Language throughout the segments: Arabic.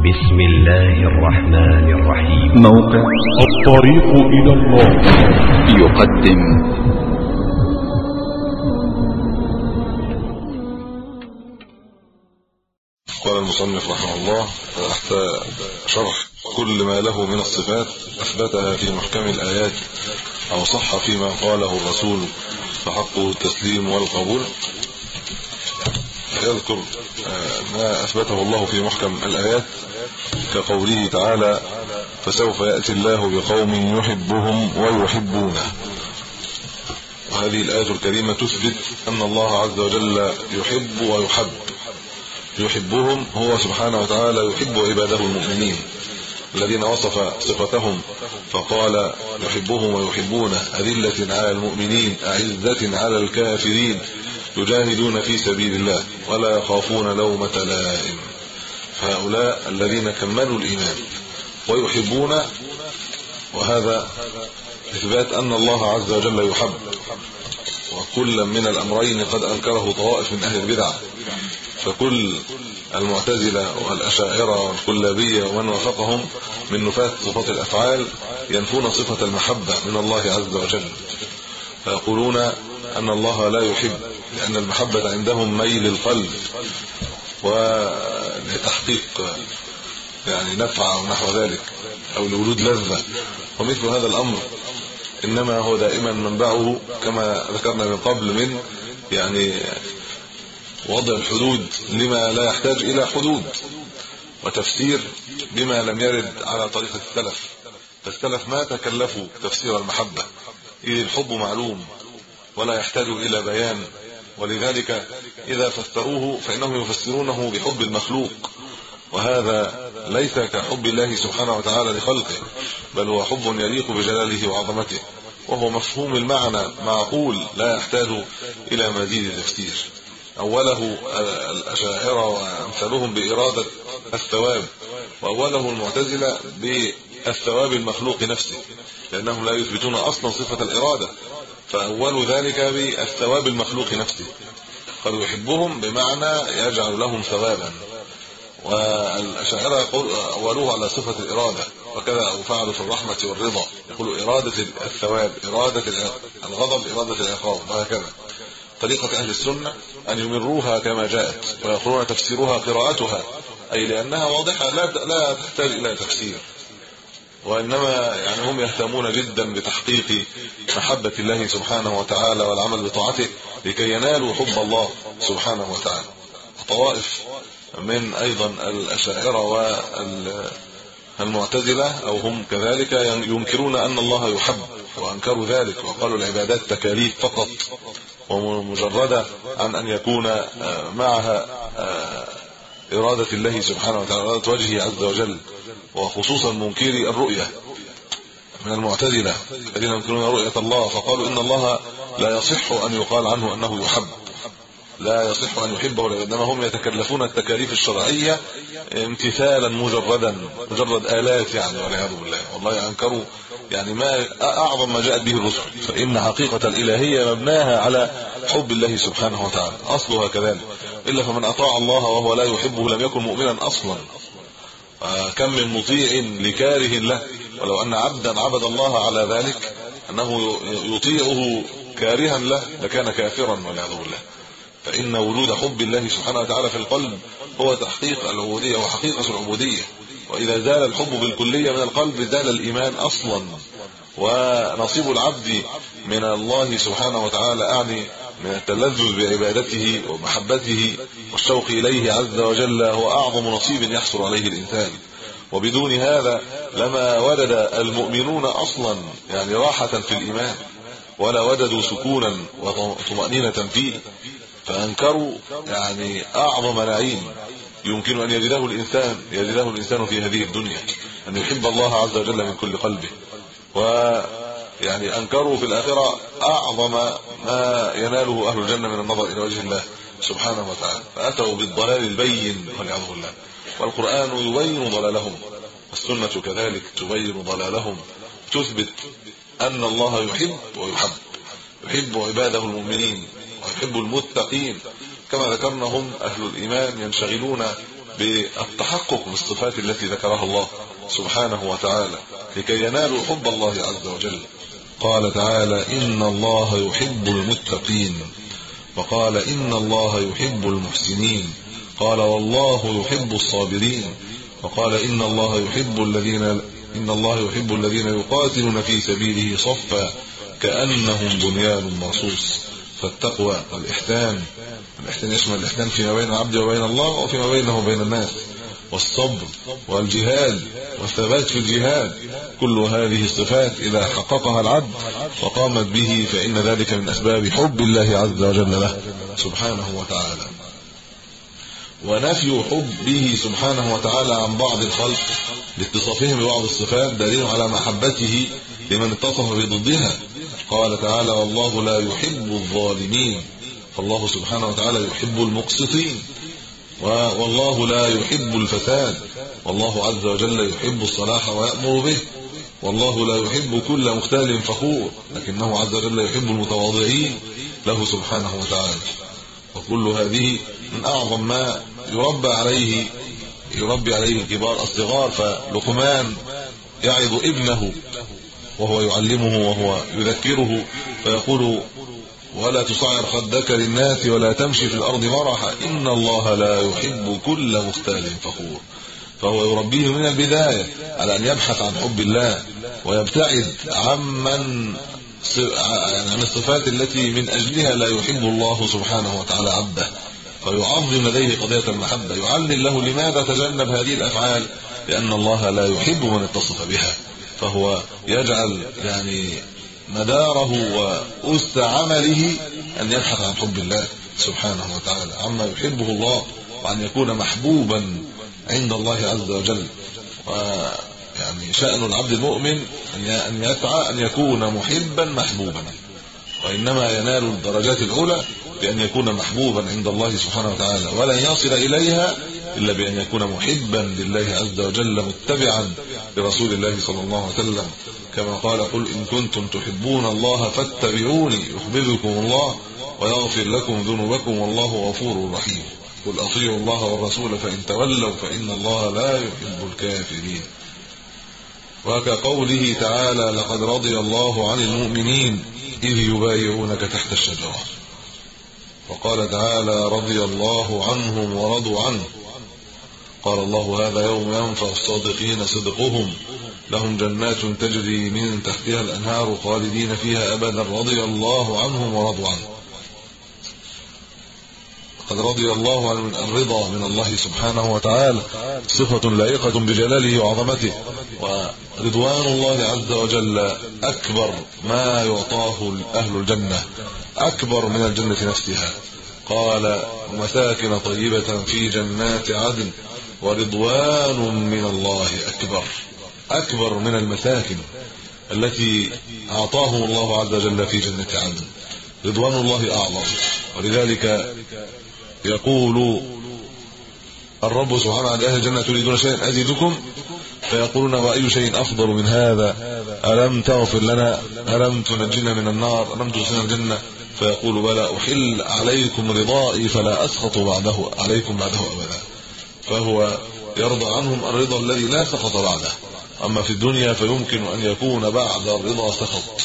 بسم الله الرحمن الرحيم. موقع الطريق إلى الله. يقدم. قال المصنف رحمه الله تحت شرح كل ما له من الصفات أثبتها في محكم الآيات أو صح فيما قاله الرسول فحقه التسليم والقبول. يذكر ما أثبته الله في محكم الآيات كقوله تعالى فسوف يأتي الله بقوم يحبهم ويحبونه. وهذه الآية الكريمة تثبت أن الله عز وجل يحب ويحب. يحبهم هو سبحانه وتعالى يحب عباده المؤمنين الذين وصف صفتهم فقال يحبهم ويحبونه أذلة على المؤمنين أعزة على الكافرين يجاهدون في سبيل الله ولا يخافون لومة لائم. فهؤلاء الذين كملوا الإيمان ويحبون وهذا إثبات أن الله عز وجل يحب. وكل من الأمرين قد أنكره طوائف من أهل البدع. فكل المعتزلة والأشاعرة والكلابية ومن وافقهم من نفاة صفات الأفعال ينفون صفة المحبة من الله عز وجل. فيقولون أن الله لا يحب لأن المحبة عندهم ميل القلب. ولتحقيق يعني نفع أو نحو ذلك أو لولود لذة. ومثل هذا الأمر إنما هو دائما منبعه كما ذكرنا من قبل من يعني وضع الحدود لما لا يحتاج إلى حدود وتفسير بما لم يرد على طريقة السلف. فالسلف ما تكلفوا تفسير المحبة إذ الحب معلوم ولا يحتاج إلى بيان. ولذلك إذا فسروه فإنهم يفسرونه بحب المخلوق. وهذا ليس كحب الله سبحانه وتعالى لخلقه بل هو حب يليق بجلاله وعظمته وهو مفهوم المعنى معقول لا يحتاج إلى مزيد تفسير. أوله الأشاعرة وأمثالهم بإرادة الثواب وأوله المعتزلة بالثواب المخلوق نفسه لأنهم لا يثبتون أصلا صفة الإرادة فأول ذلك بالثواب المخلوق نفسه. قد يحبهم بمعنى يجعل لهم ثوابا. والأشاعرة يقول أولوه على صفة الإرادة. وكذا أو فعلوا في الرحمة والرضا. يقولوا إرادة الثواب إرادة الغضب إرادة العقاب وهكذا. طريقة أهل السنة أن يمروها كما جاءت ويقولون تفسيرها قراءتها أي لأنها واضحة لا لا تحتاج إلى تفسير. وإنما يعني هم يهتمون جدا بتحقيق محبة الله سبحانه وتعالى والعمل بطاعته لكي ينالوا حب الله سبحانه وتعالى. طوائف من أيضا الأشاعرة والمعتزلة أو هم كذلك ينكرون أن الله يحب وأنكروا ذلك وقالوا العبادات تكاليف فقط ومجردة عن أن يكون معها إرادة الله سبحانه وتعالى إرادة وجهه عز وجل. وخصوصا منكري الرؤية من المعتزلة الذين ينكرون رؤية الله فقالوا إن الله لا يصح أن يقال عنه أنه يحب. لا يصح أن يحبه لأنما هم يتكلفون التكاليف الشرعية امتثالا مجردا مجرد آلات يعني والعياذ بالله. والله أنكروا يعني ما أعظم ما جاءت به الرسل. فإن حقيقة الإلهية مبناها على حب الله سبحانه وتعالى أصلها كذلك. إلا فمن أطاع الله وهو لا يحبه لم يكن مؤمنا أصلا. كم من مطيع لكاره له. ولو أن عبدا عبد الله على ذلك أنه يطيعه كارها له لكان كافرا والعياذ بالله. فإن وجود حب الله سبحانه وتعالى في القلب هو تحقيق العبودية وحقيقة العبودية. وإذا زال الحب بالكلية من القلب زال الإيمان أصلا. ونصيب العبد من الله سبحانه وتعالى أعني من التلذذ بعبادته ومحبته والشوق إليه عز وجل هو أعظم نصيب يحصل عليه الإنسان. وبدون هذا لما وجد المؤمنون أصلا يعني راحة في الإيمان ولا وجدوا سكونا وطمأنينة فيه فأنكروا يعني أعظم نعيم يمكن أن يجده الإنسان يجده الإنسان في هذه الدنيا أن يحب الله عز وجل من كل قلبه. ويعني أنكروا في الآخرة أعظم ما يناله أهل الجنة من النظر إلى وجه الله سبحانه وتعالى. فأتوا بالضلال البين والعياذ بالله. والقرآن يبين ضلالهم والسنة كذلك تبين ضلالهم. تثبت أن الله يحب ويحب يحب عباده المؤمنين ويحب المتقين. كما ذكرنا هم أهل الإيمان ينشغلون بالتحقق بالصفات التي ذكرها الله سبحانه وتعالى لكي ينالوا حب الله عز وجل. قال تعالى إن الله يحب المتقين وقال إن الله يحب المحسنين قال والله يحب الصابرين وقال إن الله يحب الذين إن الله يحب الذين يقاتلون في سبيله صفا كأنهم بنيان مرصوص فالتقوى والاحسان الإحسان يشمل الإحسان فيما بين العبد وبين الله وفيما بينه وبين الناس والصبر والجهاد والثبات في الجهاد كل هذه الصفات إذا حققها العبد وقامت به فإن ذلك من أسباب حب الله عز وجل له سبحانه وتعالى. ونفي حبه سبحانه وتعالى عن بعض الخلق لاتصافهم ببعض الصفات دليل على محبته لمن اتصف بضدها. قال تعالى والله لا يحب الظالمين فالله سبحانه وتعالى يحب المقسطين. والله لا يحب الفساد. والله عز وجل يحب الصلاح ويأمر به. والله لا يحب كل مختال فخور. لكنه عز وجل يحب المتواضعين. له سبحانه وتعالى. وكل هذه من أعظم ما يربى عليه يربي عليه الكبار الصغار. فلقمان يعظ ابنه وهو يعلمه وهو يذكره. فيقول ولا تصعر خدك للناس ولا تمشي في الأرض مرحا. إن الله لا يحب كل مختال فخور. فهو يربيه من البداية على أن يبحث عن حب الله ويبتعد عمن يعني عن الصفات التي من أجلها لا يحب الله سبحانه وتعالى عبده. فيعظم لديه قضية المحبة. يعلل له لماذا تجنب هذه الأفعال؟ لأن الله لا يحب من اتصف بها. فهو يجعل يعني مداره وأس عمله أن يبحث عن حب الله سبحانه وتعالى عما يحبه الله وأن يكون محبوبا عند الله عز وجل. ويعني شأن العبد المؤمن أن يسعى أن يكون محبا محبوبا. وإنما ينال الدرجات العلى بأن يكون محبوبا عند الله سبحانه وتعالى ولن يصل إليها إلا بأن يكون محبا لله عز وجل متبعا. لرسول الله صلى الله عليه وسلم كما قال قل إن كنتم تحبون الله فاتبعوني يحببكم الله ويغفر لكم ذنوبكم والله غفور رحيم. قل أطيعوا الله والرسول فإن تولوا فإن الله لا يحب الكافرين. وكقوله تعالى لقد رضي الله عن المؤمنين إذ يبايعونك تحت الشجرة. وقال تعالى رضي الله عنهم ورضوا عنه. قال الله هذا يوم ينفع الصادقين صدقهم. لهم جنات تجري من تحتها الأنهار خالدين فيها أبدا. رضي الله عنهم ورضوا عنه. قد رضي الله عن الرضا من الله سبحانه وتعالى. صفة لائقة بجلاله وعظمته. ورضوان الله عز وجل أكبر ما يعطاه أهل الجنة. أكبر من الجنة نفسها. قال مساكن طيبة في جنات عدن. ورضوان من الله أكبر أكبر من المساكن التي أعطاهم الله عز وجل في جنة عدن. رضوان الله أعظم. ولذلك يقول الرب سبحانه عن أهل الجنة تريدون شيئا أزيدكم؟ فيقولون واي شيء أفضل من هذا. ألم تغفر لنا؟ ألم تنجنا من النار؟ ألم تدخلنا الجنة؟ فيقول بلى أحل عليكم رضائي فلا أسخط بعده عليكم بعده أبدا. فهو يرضى عنهم الرضا الذي لا سخط بعده. أما في الدنيا فيمكن أن يكون بعد الرضا سخط.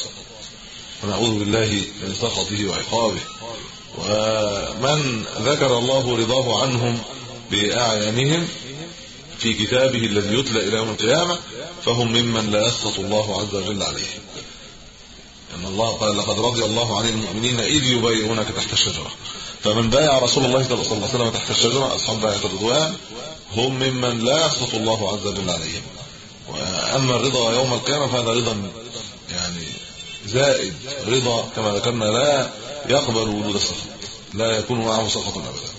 ونعوذ بالله من سخطه وعقابه. ومن ذكر الله رضاه عنهم باعيانهم في كتابه الذي يتلى إلى يوم القيامة فهم ممن لا يسخط الله عز وجل عليهم إن الله قال لقد رضي الله عن المؤمنين إذ يبايعونك تحت الشجرة. فمن بايع رسول الله صلى الله عليه وسلم تحت الشجرة أصحاب بيعه الرضوان هم ممن لا يسخط الله عز وجل عليهم. وأما الرضا يوم القيامة فهذا رضا يعني زائد رضا كما ذكرنا لا يقبل وجود السخط لا يكون معه سخط ابدا.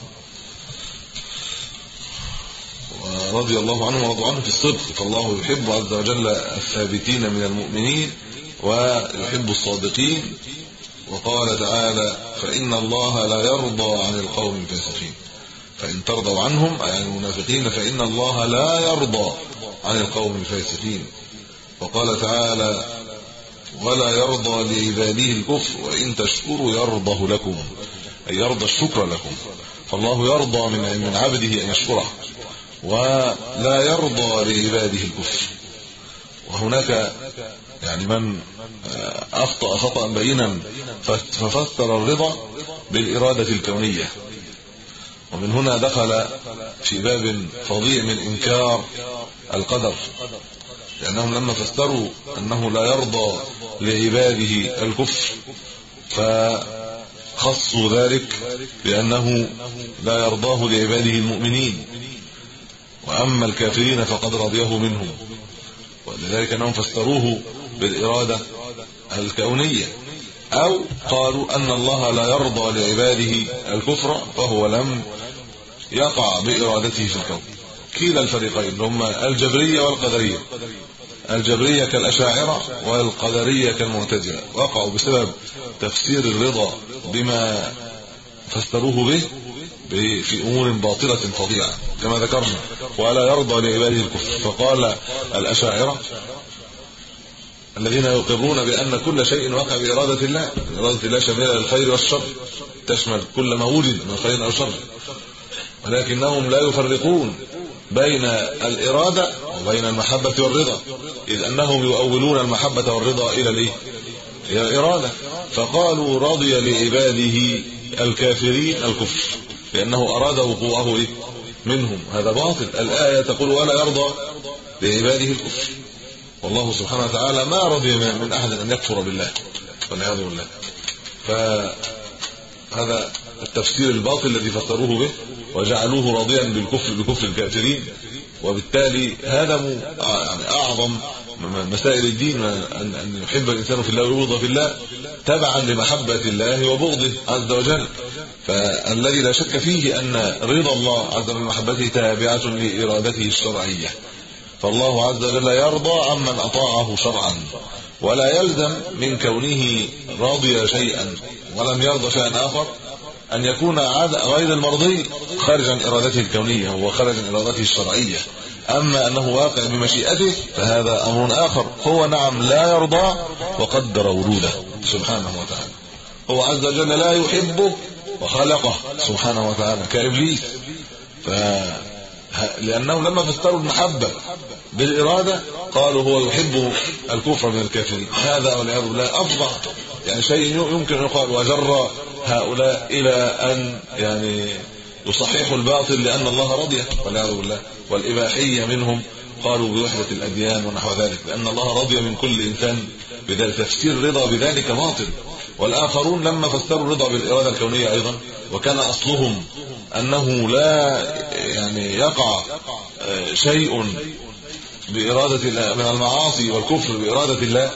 ورضي الله عنه ورضوا عنه في الصدق فالله يحب عز وجل الثابتين من المؤمنين ويحب الصادقين. وقال تعالى فإن الله لا يرضى عن القوم الفاسقين. فإن ترضوا عنهم أي عن المنافقين فإن الله لا يرضى عن القوم الفاسقين. وقال تعالى ولا يرضى لعباده الكفر وإن تشكروا يرضه لكم أي يرضى الشكر لكم. فالله يرضى من من عبده أن يشكره ولا يرضى لعباده الكفر. وهناك يعني من أخطأ خطأ بينا ففسر الرضا بالإرادة الكونية. ومن هنا دخل في باب فظيع من إنكار القدر. لأنهم لما فسروا أنه لا يرضى لعباده الكفر فخصوا ذلك بأنه لا يرضاه لعباده المؤمنين. وأما الكافرين فقد رضيه منهم. ولذلك أنهم فسروه بالإرادة الكونية. أو قالوا أن الله لا يرضى لعباده الكفر فهو لم يقع بإرادته في الكون كلا الفريقين هم الجبرية والقدرية. الجبرية كالأشاعرة والقدرية كالمعتزلة. وقعوا بسبب تفسير الرضا بما فسروه به في أمور باطلة فظيعة كما ذكرنا. ولا يرضى لعباده الكفر. فقال الأشاعرة الذين يقرون بأن كل شيء وقع بإرادة الله. إرادة الله شاملة للخير والشر. تشمل كل ما وجد من خير أو شر. ولكنهم لا يفرقون بين الإرادة وبين المحبة والرضا. إذ أنهم يؤولون المحبة والرضا إلى الإيه؟ إلى الإرادة. فقالوا رضي لعباده الكافرين الكفر. لأنه أراد وقوعه إيه؟ منهم. هذا باطل. الآية تقول ولا يرضى لعباده الكفر. والله سبحانه وتعالى ما رضي من أحد أن يكفر بالله والعياذ بالله. فهذا التفسير الباطل الذي فسروه به وجعلوه راضيا بالكفر بكفر الكافرين. وبالتالي هدموا يعني أعظم مسائل الدين ان أن يحب الإنسان في الله ويرضى في الله تبعا لمحبة الله وبغضه عز وجل. فالذي لا شك فيه أن رضا الله عز وجل محبته تابعة لإرادته الشرعية. فالله عز وجل يرضى عمن أطاعه شرعا ولا يلزم من كونه راضي شيئا ولم يرضى شيئا آخر أن يكون غير المرضي خارج عن إرادته الكونية هو عن إرادته الشرعية. أما أنه واقع بمشيئته فهذا أمر آخر. هو نعم لا يرضى وقدر وجوده سبحانه وتعالى. هو عز وجل لا يحبه وخلقه سبحانه وتعالى. كإبليس. ف لأنهم لما فسروا المحبة بالإرادة قالوا هو يحب الكفر من الكافرين. هذا والعياذ بالله أفضل. يعني شيء يمكن أن يقال وجر هؤلاء إلى أن يعني يصححوا الباطل لأن الله رضي. والعياذ بالله. والإباحية منهم قالوا بوحدة الأديان ونحو ذلك. لأن الله رضي من كل إنسان بذلك. تفسير الرضا بذلك باطل. والآخرون لما فسروا الرضا بالإرادة الكونية أيضا وكان أصلهم أنه لا يعني يقع آه، شيء بإرادة من المعاصي والكفر بإرادة الله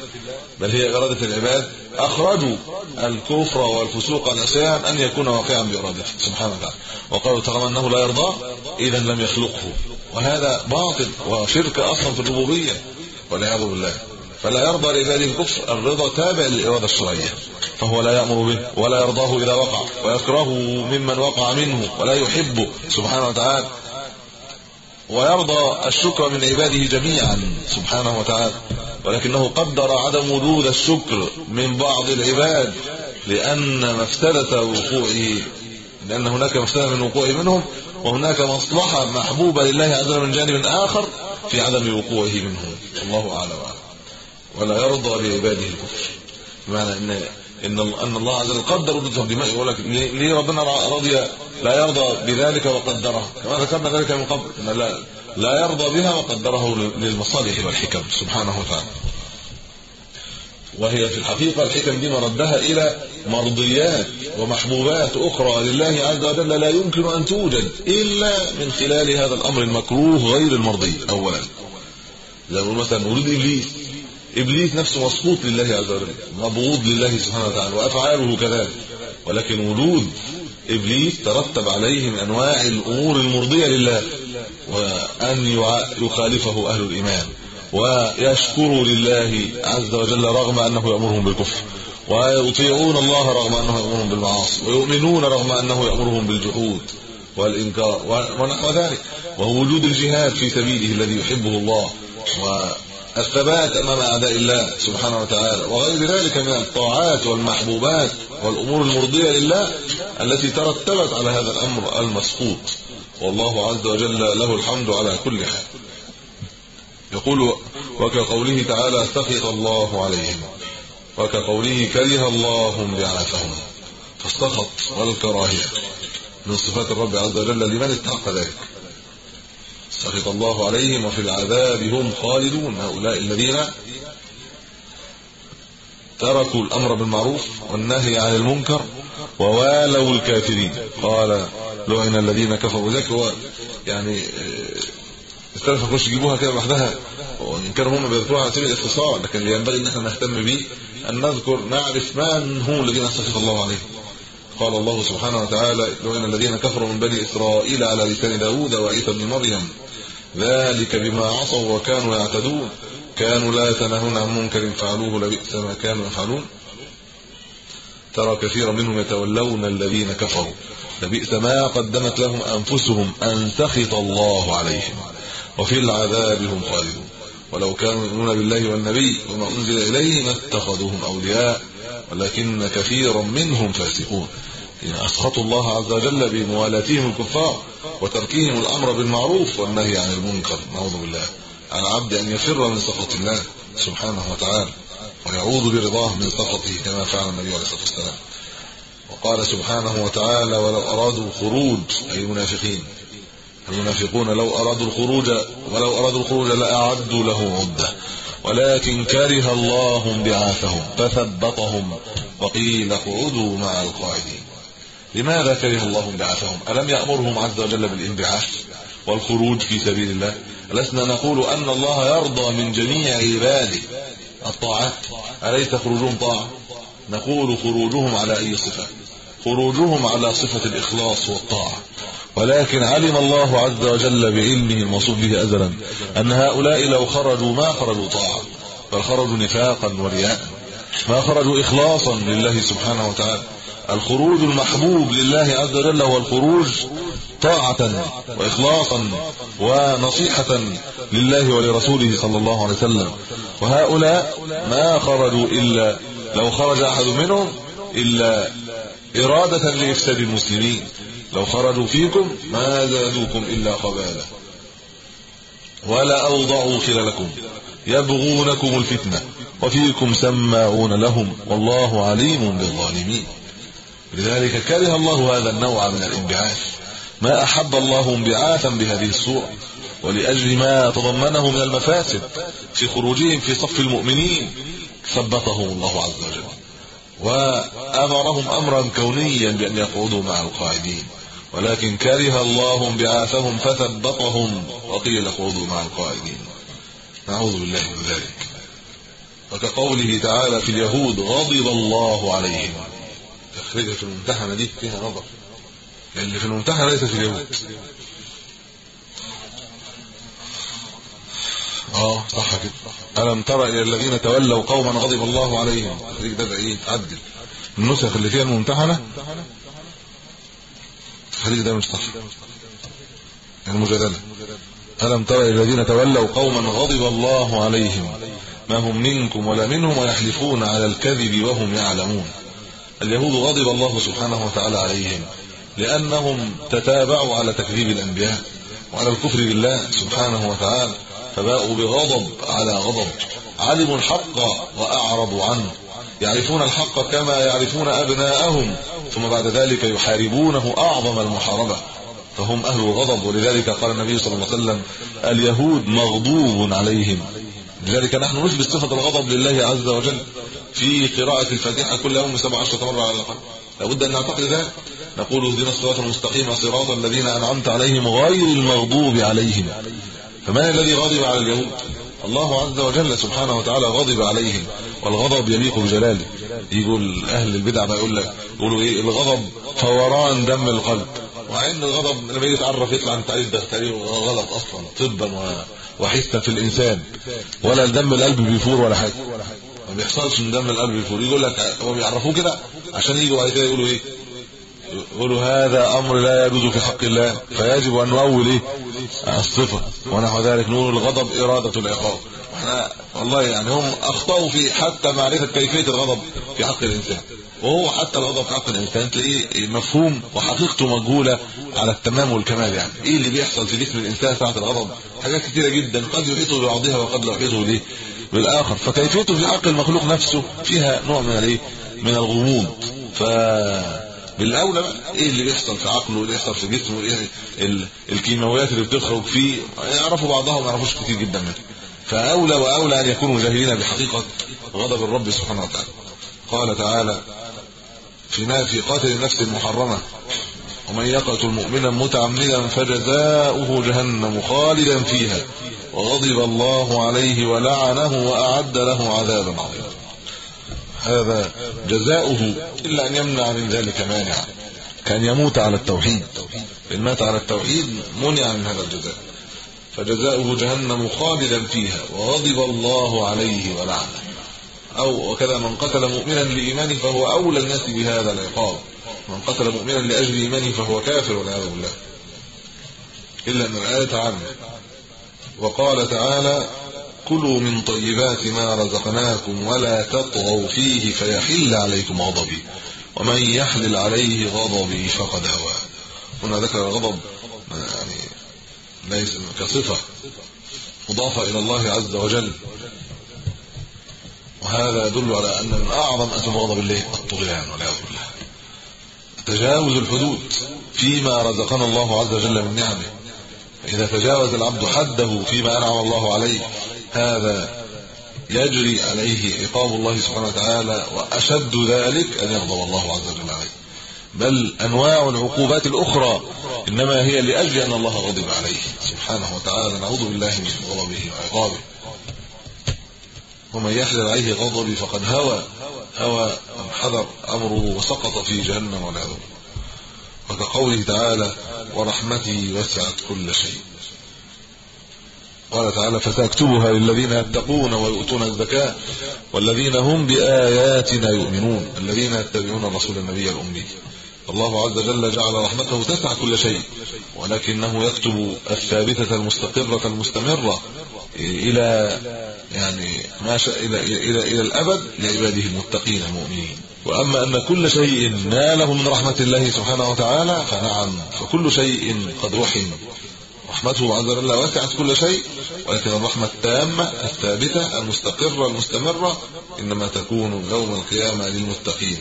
بل هي إرادة العباد. أخرجوا الكفر والفسوق والعصيان أن يكون واقعا بإرادته. سبحانه وتعالى. وقالوا طالما أنه لا يرضى؟ اذا لم يخلقه. وهذا باطل وشرك أصلا في الربوبية. والعياذ بالله. فلا يرضى لعباده الكفر. الرضا تابع للإرادة الشرعية فهو لا يأمر به ولا يرضاه إذا وقع ويكرهه ممن وقع منه ولا يحبه سبحانه وتعالى. ويرضى الشكر من عباده جميعا سبحانه وتعالى. ولكنه قدر عدم وجود الشكر من بعض العباد لأن مفسدة وقوعه لأن هناك مفسدة من وقوعه منهم وهناك مصلحة محبوبة لله عز وجل من جانب آخر في عدم وقوعه منهم. الله أعلم. ولا يرضى لعباده الكفر. بمعنى ان إن أن الله عز وجل قدر وجود الدماء يقول لك ليه ربنا رضي لا يرضى بذلك وقدره؟ كما ذكرنا ذلك من قبل إن لا لا يرضى بها وقدره للمصالح والحكم سبحانه وتعالى. وهي في الحقيقة الحكم دي مردها إلى مرضيات ومحبوبات أخرى لله عز وجل لا يمكن أن توجد إلا من خلال هذا الأمر المكروه غير المرضي اولا. زي مثلا ولود إبليس إبليس نفسه مسقوط لله عز وجل مبغوض لله سبحانه وتعالى وأفعاله كذلك. ولكن وجود إبليس ترتب عليه من أنواع الأمور المرضية لله وأن يخالفه أهل الإيمان ويشكروا لله عز وجل رغم أنه يأمرهم بالكفر ويطيعون الله رغم أنه يأمرهم بالمعاصي ويؤمنون رغم أنه يأمرهم بالجحود والإنكار ونحو ذلك وهو وجود الجهاد في سبيله الذي يحبه الله الثبات أمام أعداء الله سبحانه وتعالى وغير ذلك من الطاعات والمحبوبات والأمور المرضية لله التي ترتبت على هذا الأمر المسقوط. والله عز وجل له الحمد على كل حال. يقول وكقوله تعالى سخط الله عليهم. وكقوله كره الله بعافهم فالسخط والكراهية. من صفات الرب عز وجل لمن استحق ذلك. سخط الله عليهم وفي العذاب هم خالدون. هؤلاء الذين تركوا الأمر بالمعروف والنهي عن المنكر ووالوا الكافرين. قال لعن الذين كفروا ذلك هو يعني السلف يخش يجيبوها كده لوحدها. وان كانوا هم بيذكروها على سبيل الاختصار لكن ينبغي إن إحنا نهتم به أن نذكر نعرف من هم الذين سخط الله عليهم. قال الله سبحانه وتعالى لعن الذين كفروا من بني إسرائيل على لسان داوود وعيسى بن مريم ذلك بما عصوا وكانوا يعتدون. كانوا لا يتناهون عن منكر فعلوه لبئس ما كانوا يفعلون. ترى كثيرا منهم يتولون الذين كفروا. لبئس ما قدمت لهم أنفسهم أن سخط الله عليهم. وفي العذاب هم خالدون. ولو كانوا يؤمنون بالله والنبي وما أنزل إليه ما اتخذوهم أولياء. ولكن كثيرا منهم فاسقون. إن أسخطوا الله عز وجل بموالاتهم الكفار وتركهم الأمر بالمعروف والنهي عن المنكر. نعوذ بالله. على العبد أن يفر من سخط الله سبحانه وتعالى ويعوذ برضاه من سخطه كما فعل النبي عليه الصلاة والسلام. وقال سبحانه وتعالى ولو أرادوا الخروج أي المنافقين. المنافقون لو أرادوا الخروج ولو أرادوا الخروج لأعدوا له عدة. ولكن كره الله بعاثهم فثبطهم وقيل اقعدوا مع القاعدين. لماذا كره الله بعثهم ألم يأمرهم عز وجل بالانبعاث والخروج في سبيل الله؟ لسنا نقول أن الله يرضى من جميع عباده. الطاعات أليس خروجهم طاعة؟ نقول خروجهم على أي صفة؟ خروجهم على صفة الإخلاص والطاعة. ولكن علم الله عز وجل بعلمه الموصوف به أزلا أن هؤلاء لو خرجوا ما خرجوا طاعة بل خرجوا نفاقا ورياء ما خرجوا إخلاصا لله سبحانه وتعالى. الخروج المحبوب لله عز وجل هو الخروج طاعة وإخلاصا ونصيحة لله ولرسوله صلى الله عليه وسلم. وهؤلاء ما خرجوا إلا لو خرج أحد منهم إلا إرادة لإفساد المسلمين. لو خرجوا فيكم ما زادوكم إلا خبالا. ولا أوضعوا خلالكم. يبغونكم الفتنة وفيكم سماعون لهم. والله عليم بالظالمين. لذلك كره الله هذا النوع من الانبعاث. ما أحب الله انبعاثا بهذه الصورة ولأجل ما تضمنه من المفاسد في خروجهم في صف المؤمنين ثبتهم الله عز وجل. وأمرهم أمرا كونيا بأن يقعدوا مع القاعدين. ولكن كره الله انبعاثهم فثبتهم وقيل اقعدوا مع القاعدين. نعوذ بالله من ذلك. وكقوله تعالى في اليهود غضب الله عليهم. في الممتحنة دي فيها نظر. لأن في الممتحنة ليست في اليهود. آه صح كده. ألم ترى إلى الذين تولوا قوما غضب الله عليهم؟ تخريج ده إيه تعدل النسخ اللي فيها الممتحنة؟ التخريج ده مش صح. المجادلة. ألم ترى إلى الذين تولوا قوما غضب الله عليهم؟ ما هم منكم ولا منهم ويحلفون على الكذب وهم يعلمون. اليهود غضب الله سبحانه وتعالى عليهم لأنهم تتابعوا على تكذيب الأنبياء وعلى الكفر بالله سبحانه وتعالى فباءوا بغضب على غضب. علموا الحق وأعرضوا عنه. يعرفون الحق كما يعرفون أبناءهم ثم بعد ذلك يحاربونه أعظم المحاربة. فهم أهل الغضب ولذلك قال النبي صلى الله عليه وسلم اليهود مغضوب عليهم. لذلك نحن نثبت صفة الغضب لله عز وجل في قراءة الفاتحة كل يوم 17 مرة على الأقل. لابد أن نعتقد ذلك. نقول اهدنا الصراط المستقيم صراط الذين أنعمت عليهم غير المغضوب عليهم. فمن الذي غضب على اليهود؟ الله عز وجل سبحانه وتعالى غضب عليهم. والغضب يليق بجلاله. يقول أهل البدع ما يقول لك. يقولوا إيه؟ الغضب فوران دم القلب. وعين الغضب لما يجي يتعرف يطلع عن تعريف ده. تعريف غلط أصلا طبا وحسا في الإنسان. ولا دم القلب بيفور ولا حاجة. ما بيحصلش إن دم القلب بيفور. يقول لك هو بيعرفوه كده عشان يجوا بعد كده يقولوا إيه؟ يقولوا هذا أمر لا يجوز في حق الله. فيجب أن نؤول إيه؟ الصفة. ونحو ذلك نقول الغضب إرادة العقاب. إحنا والله يعني هم أخطأوا في حتى معرفة كيفية الغضب في حق الإنسان. وهو حتى في عقل الإنسان تلاقيه مفهوم وحقيقته مجهولة على التمام والكمال يعني. إيه اللي بيحصل في جسم الإنسان ساعة الغضب؟ حاجات كثيره جدا. قد يحيط ببعضها وقد لا يحيط به بالآخر. فكيفيته في عقل المخلوق نفسه فيها نوع من الإيه؟ من الغموض. ف بالاولى بقى إيه اللي بيحصل في عقله وايه اللي بيحصل في جسمه؟ وايه ال- الكيماويات اللي بتخرج فيه؟ يعرفوا بعضهم ما يعرفوش كتير جدا منه. فأولى وأولى أن يكونوا جاهلين بحقيقة غضب الرب سبحانه وتعالى. قال تعالى في في قاتل النفس المحرمة. ومن يقتل مؤمنا متعمدا فجزاؤه جهنم خالدا فيها. وغضب الله عليه ولعنه وأعد له عذابا عظيما. هذا جزاؤه إلا أن يمنع من ذلك مانع كان يموت على التوحيد. إن مات على التوحيد منع من هذا الجزاء. فجزاؤه جهنم خالدا فيها. وغضب الله عليه ولعنه. أو وكذا من قتل مؤمنا لإيمانه فهو أولى الناس بهذا العقاب. من قتل مؤمنا لأجل إيمانه فهو كافر والعياذ بالله. إلا أن الآية عامه وقال تعالى كلوا من طيبات ما رزقناكم ولا تطغوا فيه فيحل عليكم غضبي ومن يحلل عليه غضبي فقد هوى. هنا ذكر الغضب يعني ليس كصفة مضافة إلى الله عز وجل. وهذا يدل على أن من أعظم أسباب غضب الله الطغيان والعياذ بالله. تجاوز الحدود فيما رزقنا الله عز وجل من نعمه. فإذا تجاوز العبد حده فيما أنعم الله عليه هذا يجري عليه عقاب الله سبحانه وتعالى وأشد ذلك أن يغضب الله عز وجل عليه. بل أنواع العقوبات الأخرى إنما هي لأجل أن الله غضب عليه. سبحانه وتعالى نعوذ بالله من غضبه وعقابه. ومن يحلل عليه غضبي فقد هوى. هوى انحدر أمره وسقط في جهنم والعياذ بالله وكقوله تعالى ورحمتي وسعت كل شيء قال تعالى فسأكتبها للذين يتقون ويؤتون الزكاة والذين هم بآياتنا يؤمنون الذين يتبعون الرسول النبي الأمي. الله عز وجل جعل رحمته تسع كل شيء ولكنه يكتب الثابتة المستقرة المستمرة. إلى يعني ما شاء إلى, إلى, إلى الأبد لعباده المتقين المؤمنين. وأما أن كل شيء ناله من رحمة الله سبحانه وتعالى فنعم. فكل شيء قد رحم. رحمته عز وجل وسعت كل شيء ولكن الرحمة التامة الثابتة المستقرة المستمرة إنما تكون يوم القيامة للمتقين.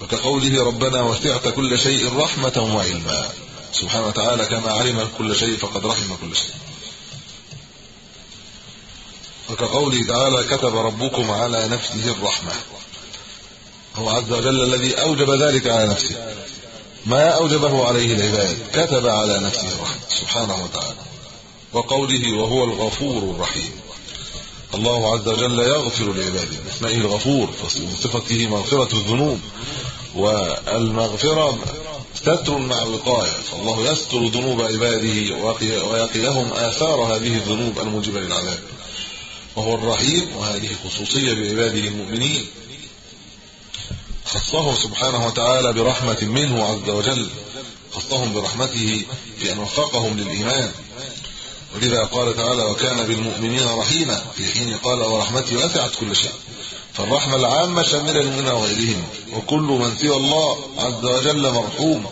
وكقوله ربنا وسعت كل شيء رحمة وعلما. سبحانه وتعالى كما علم كل شيء فقد رحم كل شيء. وكقوله تعالى كتب ربكم على نفسه الرحمة. هو عز وجل الذي أوجب ذلك على نفسه. ما أوجبه عليه العباد كتب على نفسه الرحمة سبحانه وتعالى. وقوله وهو الغفور الرحيم. الله عز وجل يغفر لعباده. اسمه الغفور صفته مغفرة الذنوب. والمغفرة ستر مع الوقاية. فالله يستر ذنوب عباده ويقي لهم آثار هذه الذنوب الموجبة للعذاب وهو الرحيم وهذه خصوصية بعباده المؤمنين. خصه سبحانه وتعالى برحمة منه عز وجل. خصهم برحمته بأن وفقهم للإيمان. ولذا قال تعالى وكان بالمؤمنين رحيما في حين قال ورحمتي وسعت كل شيء فالرحمة العامة شاملة لنا وغيرهم. وكل من سوى الله عز وجل مرحوم.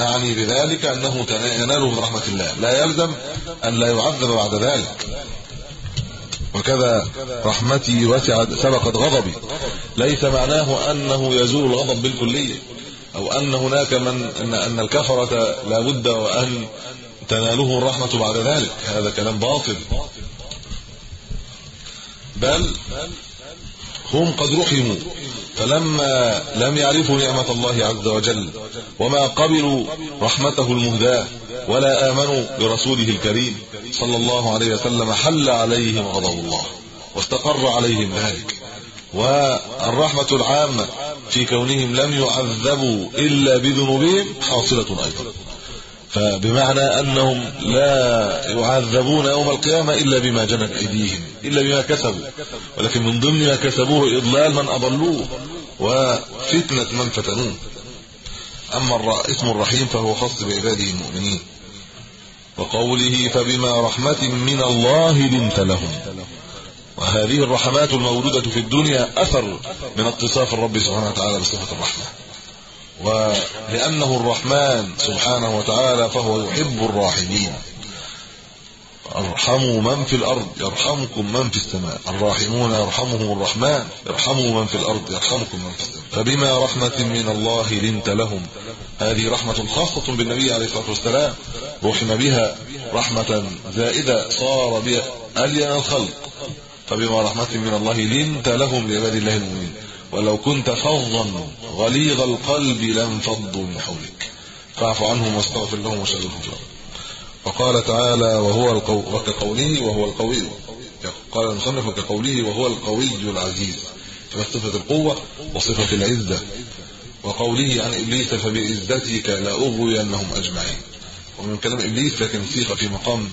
أعني بذلك أنه يناله من رحمة الله. لا يلزم أن لا يعذب بعد ذلك. وكذا رحمتي وسعت سبقت غضبي. ليس معناه أنه يزول الغضب بالكلية أو أن هناك من ان أن الكفرة لابد وأن تناله الرحمة بعد ذلك. هذا كلام باطل. بل هم قد رحموا. فلما لم يعرفوا نعمة الله عز وجل وما قبلوا رحمته المهداة ولا آمنوا برسوله الكريم صلى الله عليه وسلم حل عليهم غضب الله واستقر عليهم ذلك. والرحمة العامة في كونهم لم يعذبوا إلا بذنوبهم حاصلة أيضا. فبمعنى أنهم لا يعذبون يوم القيامة إلا بما جنت أيديهم إلا بما كسبوا. ولكن من ضمن ما كسبوه إضلال من أضلوه وفتنة من فتنوه. أما اسم الرحيم فهو خاص بعباده المؤمنين. وقوله فبما رحمة من الله لنت لهم. وهذه الرحمات الموجودة في الدنيا أثر من اتصاف الرب سبحانه وتعالى بصفة الرحمة. ولأنه الرحمن سبحانه وتعالى فهو يحب الراحمين. ارحموا من في الأرض يرحمكم من في السماء. الراحمون يرحمهم الرحمن ارحموا من في الأرض يرحمكم من في السماء. فبما رحمة من الله لنت لهم. هذه رحمة خاصة بالنبي عليه الصلاة والسلام. رحم بها رحمة زائدة صار بها ألين الخلق. فبما رحمة من الله لنت لهم لعباد الله المؤمنين. ولو كنت فظا غليظ القلب لانفضوا من حولك. فاعف عنهم واستغفر لهم وشرفهم في الأرض وقال تعالى وهو القو... وكقوله وهو القوي قال المصنف وكقوله وهو القوي العزيز. فصفه القوة وصفة العزة. وقوله عن إبليس فبعزتك لأغوينهم أجمعين. ومن كلام إبليس لكن صيغه في مقام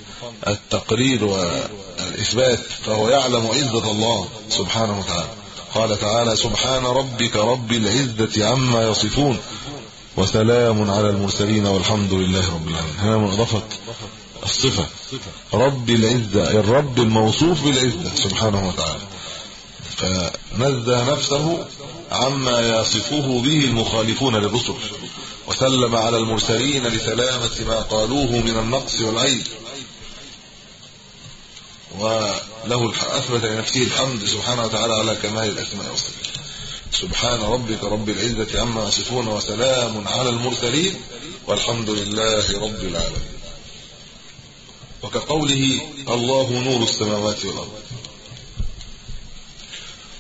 التقرير والإثبات فهو يعلم عزة الله سبحانه وتعالى. قال تعالى سبحان ربك رب العزة عما يصفون وسلام على المرسلين والحمد لله رب العالمين. هنا من اضافه الصفة. رب العزة الرب الموصوف بالعزة سبحانه وتعالى. فنزه نفسه عما يصفه به المخالفون للرسل. وسلم على المرسلين لسلامه ما قالوه من النقص والعيب. وله أثبت لنفسه الحمد سبحانه وتعالى على كمال الأسماء والصفات. سبحان ربك رب العزة عما يصفون وسلام على المرسلين والحمد لله رب العالمين. وكقوله الله نور السماوات والأرض.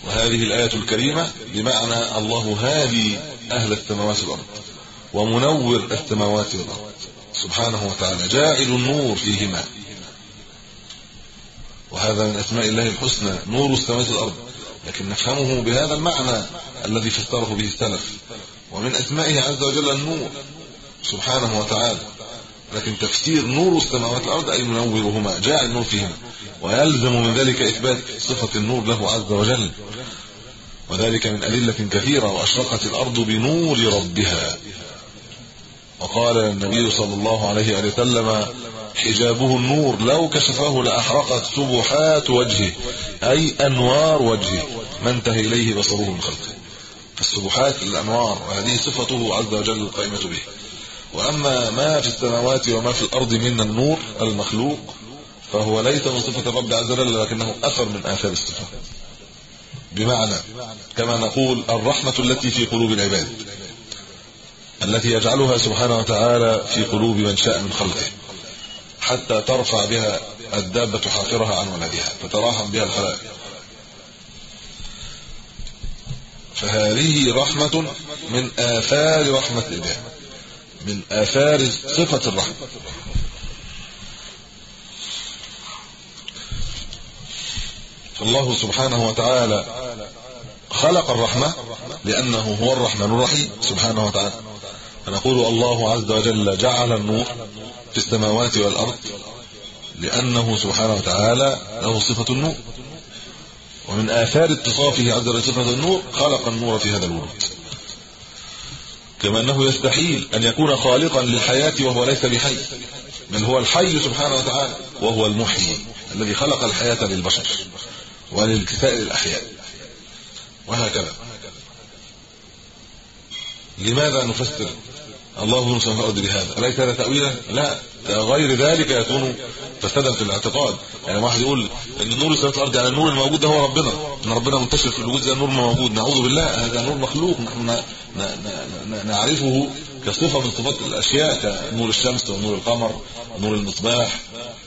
وهذه الآية الكريمة بمعنى الله هادي أهل السماوات والأرض ومنور السماوات والأرض. سبحانه وتعالى جاعل النور فيهما. وهذا من أسماء الله الحسنى نور السماوات والأرض. لكن نفهمه بهذا المعنى الذي فسره به السلف. ومن أسمائه عز وجل النور سبحانه وتعالى. لكن تفسير نور السماوات والأرض أي منورهما جاء النور فيهما ويلزم من ذلك إثبات صفة النور له عز وجل. وذلك من أدلة كثيرة وأشرقت الأرض بنور ربها. وقال النبي صلى الله عليه وسلم حجابه النور لو كشفه لأحرقت سبحات وجهه أي أنوار وجهه. ما انتهى إليه بصره من خلقه. السبحات الأنوار وهذه صفته عز وجل القائمة به. وأما ما في السماوات وما في الأرض من النور المخلوق فهو ليس من صفة الرب عز وجل لكنه أثر من آثار الصفه بمعنى كما نقول الرحمة التي في قلوب العباد التي يجعلها سبحانه وتعالى في قلوب من شاء من خلقه. حتى ترفع بها الدابة حافرها عن ولدها تتراحم بها الخلائق فهذه رحمة من آثار رحمة الله من آثار صفة الرحمة. فالله سبحانه وتعالى خلق الرحمة لأنه هو الرحمن الرحيم سبحانه وتعالى. فنقول الله عز وجل جعل النور في السماوات والأرض لأنه سبحانه وتعالى له صفة النور. ومن آثار اتصافه عز وجل صفة النور خلق النور في هذا الوجود كما أنه يستحيل أن يكون خالقا للحياة وهو ليس بحي بل هو الحي سبحانه وتعالى وهو المحيي الذي خلق الحياة للبشر وللسائر الاحياء وهكذا. لماذا نفسر الله سبحانه وتعالى بهذا. أليس هذا تاويلا؟ لا. غير ذلك يكون فسادا في الاعتقاد. يعني واحد يقول إن نور السماوات والأرض يعني النور الموجود ده هو ربنا. إن ربنا منتشر في الوجود زي النور موجود. نعوذ بالله. هذا نور مخلوق. نحن نعرفه كصفة من صفات الأشياء كنور الشمس ونور القمر ونور المصباح.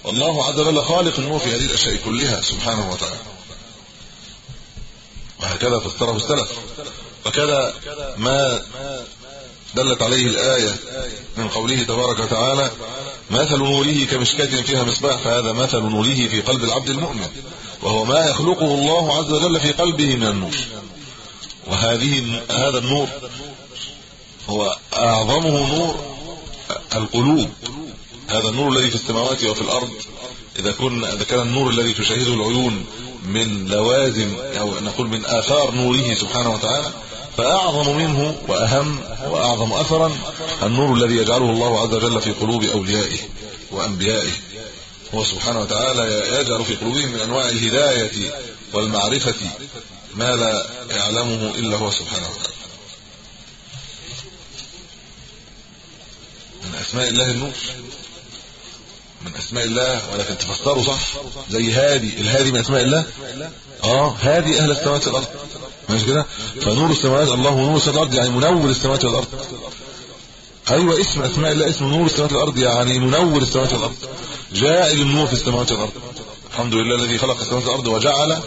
والله عز وجل خالق النور في هذه الأشياء كلها سبحانه وتعالى. وهكذا فسره السلف. وكذا ما دلت عليه الآية من قوله تبارك وتعالى مثل نوره كمشكاة فيها مصباح فهذا مثل نوره في قلب العبد المؤمن وهو ما يخلقه الله عز وجل في قلبه من النور. وهذه هذا النور هو أعظمه نور القلوب. هذا النور الذي في السماوات وفي الأرض إذا كنا إذا كان النور الذي تشاهده العيون من لوازم أو نقول من آثار نوره سبحانه وتعالى فأعظم منه وأهم وأعظم اثرا النور الذي يجعله الله عز وجل في قلوب أوليائه وأنبيائه. هو سبحانه وتعالى يجعل في قلوبهم من أنواع الهداية والمعرفة ما لا يعلمه إلا هو سبحانه وتعالى. من أسماء الله النور من أسماء الله ولكن تفسره صح زي هادي الهادي من أسماء الله؟ آه هادي أهل السماوات والأرض. ماشي كده؟ فنور السماوات الله نور السماوات والأرض يعني منور السماوات والأرض. أيوه اسم أسماء الله اسم نور السماوات والأرض يعني منور السماوات والأرض. جاعل النور في السماوات والأرض. الحمد لله الذي خلق السماوات والأرض وجعل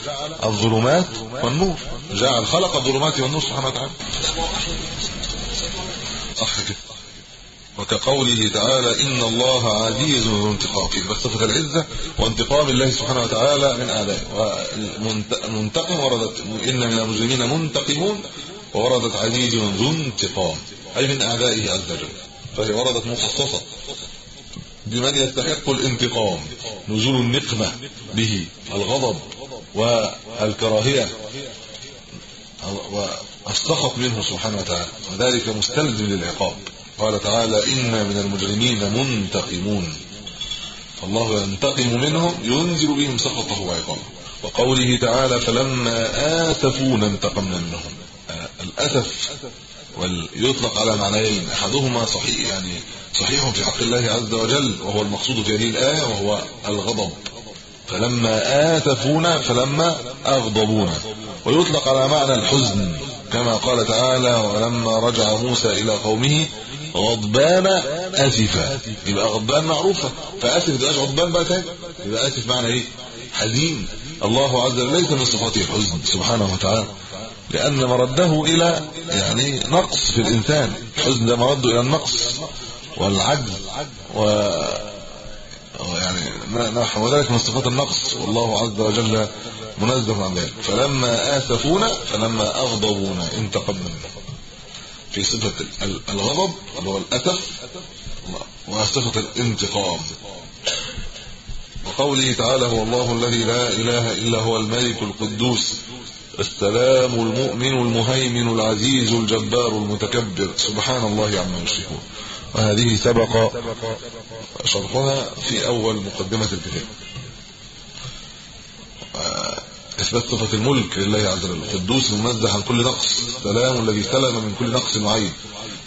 الظلمات والنور. جعل خلق الظلمات والنور سبحانه وتعالى. صح كده. وكقوله تعالى إن الله عزيز ذو انتقام صفه العزة وانتقام الله سبحانه وتعالى من اعدائه والمنتقم وردت إن من المجرمين منتقمون ووردت عزيز ذو انتقام. أي من اعدائه عز وجل. فهي وردت مخصصة. بمن يستحق الانتقام. نزول النقمة به الغضب والكراهية والسخط منه سبحانه وتعالى. وذلك مستلزم للعقاب. قال تعالى إن من المجرمين منتقمون فالله ينتقم منهم ينزل بهم سخطه وعقابه. وقوله تعالى فلما آسفونا انتقمنا منهم. الأسف ويطلق على معنيين أحدهما صحيح يعني صحيح في حق الله عز وجل وهو المقصود في هذه الآية وهو الغضب. فلما آسفونا فلما أغضبونا. ويطلق على معنى الحزن كما قال تعالى ولما رجع موسى إلى قومه غضبان اسفا. يبقى غضبان معروفه فاسف ده غضبان بقى تاني. يبقى اسف معنى إيه؟ حزين. الله عز وجل ليس من صفاته الحزن سبحانه وتعالى. لأن مرده إلى يعني نقص في الإنسان. الحزن ده مرده إلى النقص والعجز و يعني نحو ذلك من صفات النقص. والله عز وجل منزه عن ذلك. فلما آسفونا فلما أغضبونا. انتقمنا. في صفة الغضب اللي هو وصفه الانتقام. وقوله تعالى هو الله الذي لا إله إلا هو الملك القدوس السلام المؤمن المهيمن العزيز الجبار المتكبر. سبحان الله عما يشركون. وهذه سبق شرحها في أول مقدمة الكتاب اثبات صفة الملك لله عز وجل. القدوس المنزه عن كل نقص. السلام الذي سلم من كل نقص وعيب.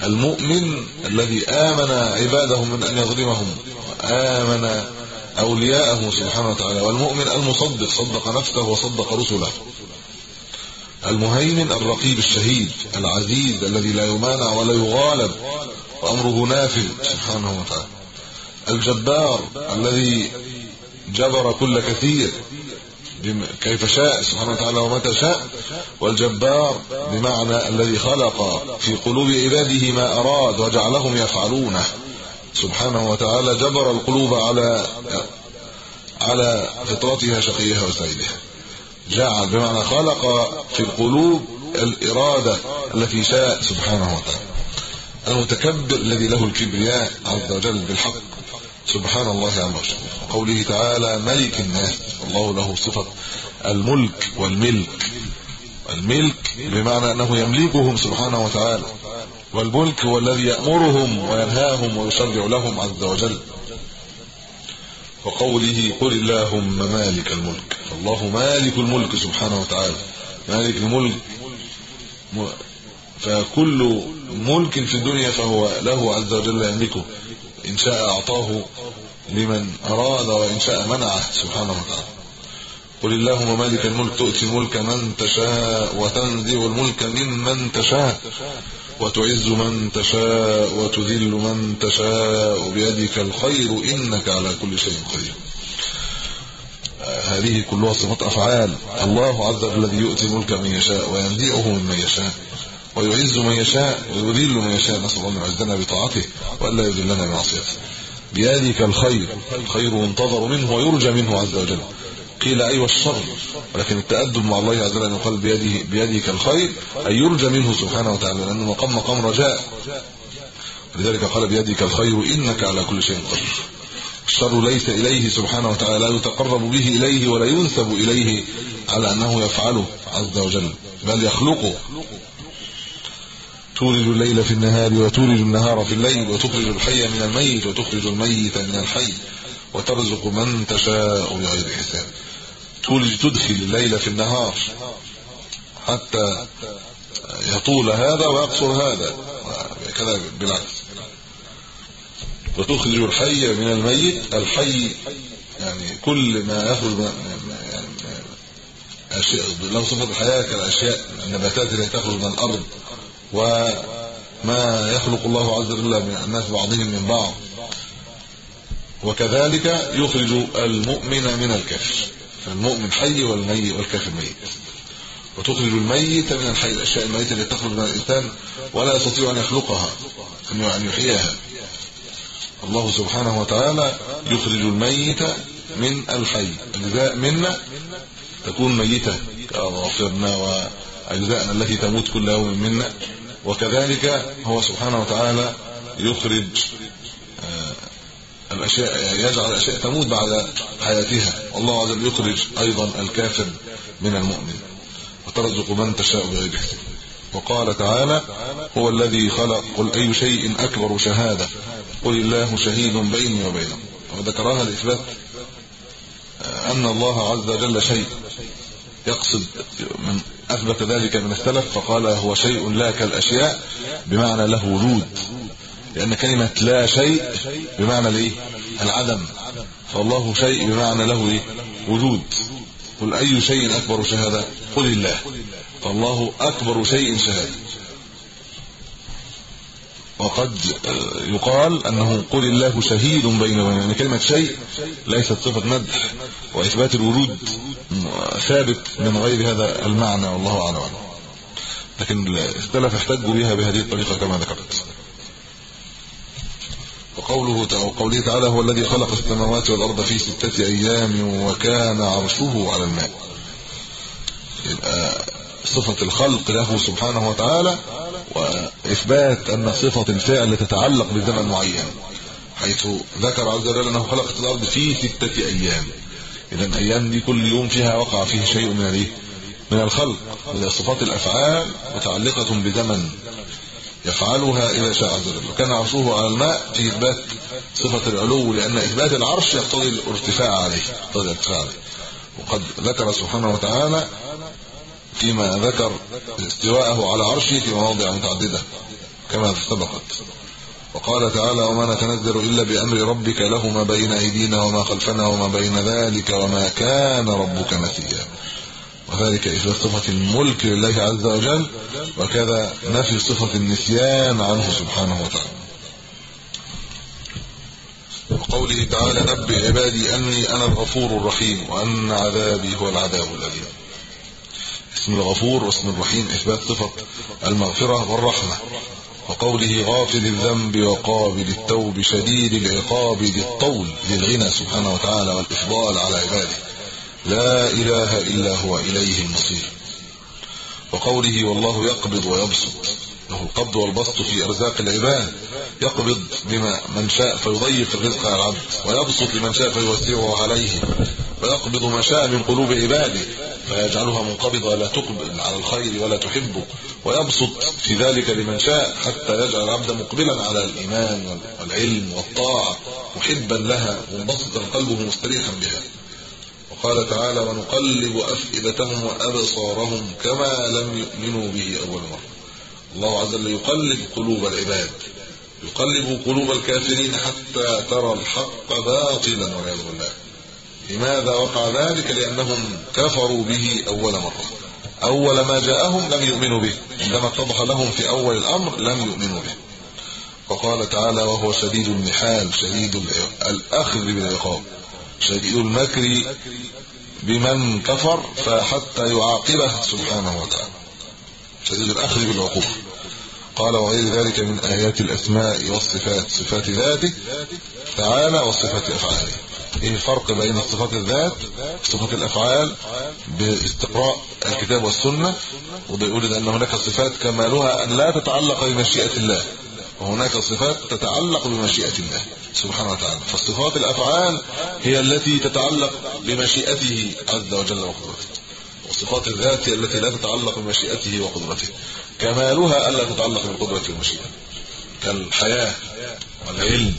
المؤمن الذي آمن عباده من أن يظلمهم امن أولياءه سبحانه وتعالى. والمؤمن المصدق صدق نفسه وصدق رسله. المهيمن الرقيب الشهيد العزيز الذي لا يمانع ولا يغالب وأمره نافذ سبحانه وتعالى. الجبار الذي جبر كل كثير كيف شاء سبحانه وتعالى ومتى شاء والجبار بمعنى الذي خلق في قلوب عباده ما أراد وجعلهم يفعلونه. سبحانه وتعالى جبر القلوب على على فطرتها شقيها وسعيدها. جعل بمعنى خلق في القلوب الإرادة التي شاء سبحانه وتعالى. المتكبر الذي له الكبرياء عز وجل بالحق. سبحان الله عما يشركون. قوله تعالى ملك الناس الله له صفة الملك والملك. الملك بمعنى أنه يملكهم سبحانه وتعالى. والملك هو الذي يأمرهم وينهاهم ويشرع لهم عز وجل. وقوله قل اللهم مالك الملك. الله مالك الملك سبحانه وتعالى. مالك الملك. فكل ملك في الدنيا فهو له عز وجل يملكه. إن شاء أعطاه لمن أراد وإن شاء منعه سبحانه وتعالى. قل اللهم مالك الملك تؤتي الملك من تشاء وتنزع الملك ممن تشاء وتعز من تشاء وتذل من تشاء. بيدك الخير إنك على كل شيء قدير. هذه كلها صفات أفعال. الله عز وجل الذي يؤتي الملك من يشاء وينزعه ممن يشاء. ويعز من يشاء ويذل من يشاء نسأل الله أن يعزنا بطاعته والا يذلنا بمعصيته. بيدك الخير الخير ينتظر منه ويرجى منه عز وجل. قيل اي أيوة والشر ولكن التأدب مع الله عز وجل يقال بيده بيدك الخير أي يرجى منه سبحانه وتعالى لأنه مقام مقام رجاء. لذلك قال بيدك الخير إنك على كل شيء قدير. الشر ليس إليه سبحانه وتعالى لا يتقرب به إليه ولا ينسب إليه على أنه يفعله عز وجل بل يخلقه. تولج الليل في النهار وتولج النهار في الليل وتخرج الحي من الميت وتخرج الميت من الحي وترزق من تشاء بغير حساب. تولج تدخل الليل في النهار حتى يطول هذا ويقصر هذا. كذا بالعكس. وتخرج الحي من الميت. الحي يعني كل ما يخرج يعني اشياء لو صفة الحياة كالأشياء النباتات التي تخرج من الأرض وما يخلق الله عز وجل من الناس بعضهم من بعض. وكذلك يخرج المؤمن من الكافر فالمؤمن حي والميت والكافر ميت. وتخرج الميت من الحي الأشياء الميتة التي تخرج من الإنسان ولا يستطيع أن يخلقها أن يحييها. الله سبحانه وتعالى يخرج الميت من الحي. أجزاء منا تكون ميتة. كأظافرنا وأجزاءنا التي تموت كل يوم منا. وكذلك هو سبحانه وتعالى يخرج آه، الأشياء يجعل الأشياء تموت بعد حياتها. والله عز وجل يخرج أيضا الكافر من المؤمن. وترزق من تشاء بغير حساب. وقال تعالى هو الذي خلق قل أي شيء أكبر شهادة. قل الله شهيد بيني وبينكم. وذكرها لاثبات آه، أن الله عز وجل شيء يقصد من أثبت ذلك من السلف فقال هو شيء لا كالأشياء بمعنى له وجود لأن كلمة لا شيء بمعنى الإيه؟ العدم. فالله شيء بمعنى له إيه؟ وجود قل أي شيء أكبر شهادة؟ قل الله. فالله أكبر شيء شهادة. وقد يقال أنه قل الله شهيد بين يعني كلمة شيء ليست صفة مدح وإثبات الوجود ثابت من غير هذا المعنى والله أعلم. لكن السلف احتجوا بها بهذه الطريقة كما ذكرت. وقوله وقوله تعالى هو الذي خلق السماوات والأرض في ستة أيام وكان عرشه على الماء. يبقى صفة الخلق له سبحانه وتعالى وإثبات أن صفة الفعل تتعلق بزمن معين حيث ذكر عز وجل أنه خلق الأرض في ستة أيام. اذا الأيام دي كل يوم فيها وقع فيه شيء من الايه من الخلق وهي صفات الأفعال متعلقة بزمن يفعلها إذا شاء عز وجل. وكان عرشه على الماء في إثبات صفة العلو لأن إثبات العرش يقتضي الارتفاع عليه يقتضي الارتفاع عليه. وقد ذكر سبحانه وتعالى فيما ذكر استواءه على عرشه في مواضع متعددة كما سبقت. وقال تعالى وما نتنزل إلا بأمر ربك له ما بين أيدينا وما خلفنا وما بين ذلك وما كان ربك نسيا. وذلك اثبات صفة الملك لله عز وجل وكذا نفي صفة النسيان عنه سبحانه وتعالى. وقوله تعالى نبئ عبادي أني أنا الغفور الرحيم وأن عذابي هو العذاب الأليم. اسم الغفور واسم الرحيم إثبات صفة المغفرة والرحمة وقوله غافل الذنب وقابل التوب شديد العقاب ذي الطول للغنى سبحانه وتعالى والإفضال على عباده. لا إله إلا هو إليه المصير. وقوله والله يقبض ويبسط له القبض والبسط في أرزاق العباد يقبض بما من شاء فيضيق الرزق على العبد ويبسط لمن شاء فيوسعه عليه ويقبض ما شاء من قلوب عباده. فيجعلها منقبضة لا تقبل على الخير ولا تحبه ويبسط في ذلك لمن شاء حتى يجعل العبد مقبلا على الإيمان والعلم والطاعة محبا لها منبسطا قلبه مستريحا بها. وقال تعالى ونقلب أفئدتهم وأبصارهم كما لم يؤمنوا به أول مرة. الله عز وجل يقلب قلوب العباد يقلب قلوب الكافرين حتى ترى الحق باطلا والعياذ بالله. لماذا وقع ذلك؟ لأنهم كفروا به أول مرة. أول ما جاءهم لم يؤمنوا به. عندما اتضح لهم في أول الأمر لم يؤمنوا به. وقال تعالى وهو شديد المحال شديد الأخذ بالعقاب. شديد المكر بمن كفر فحتى يعاقبه سبحانه وتعالى. شديد الأخذ بالعقوبة. قال وغير ذلك من آيات الأسماء والصفات صفات ذاته تعالى وصفات أفعاله. إيه الفرق بين صفات الذات وصفات الأفعال باستقراء الكتاب والسنة وبيقول إن هناك صفات كمالها أن لا تتعلق بمشيئة الله وهناك صفات تتعلق بمشيئة الله سبحانه وتعالى. فالصفات الأفعال هي التي تتعلق بمشيئته عز وجل وقدرته وصفات الذات هي التي لا تتعلق بمشيئته وقدرته كمالها الا تتعلق بالقدره والمشيئه كالحياة والعلم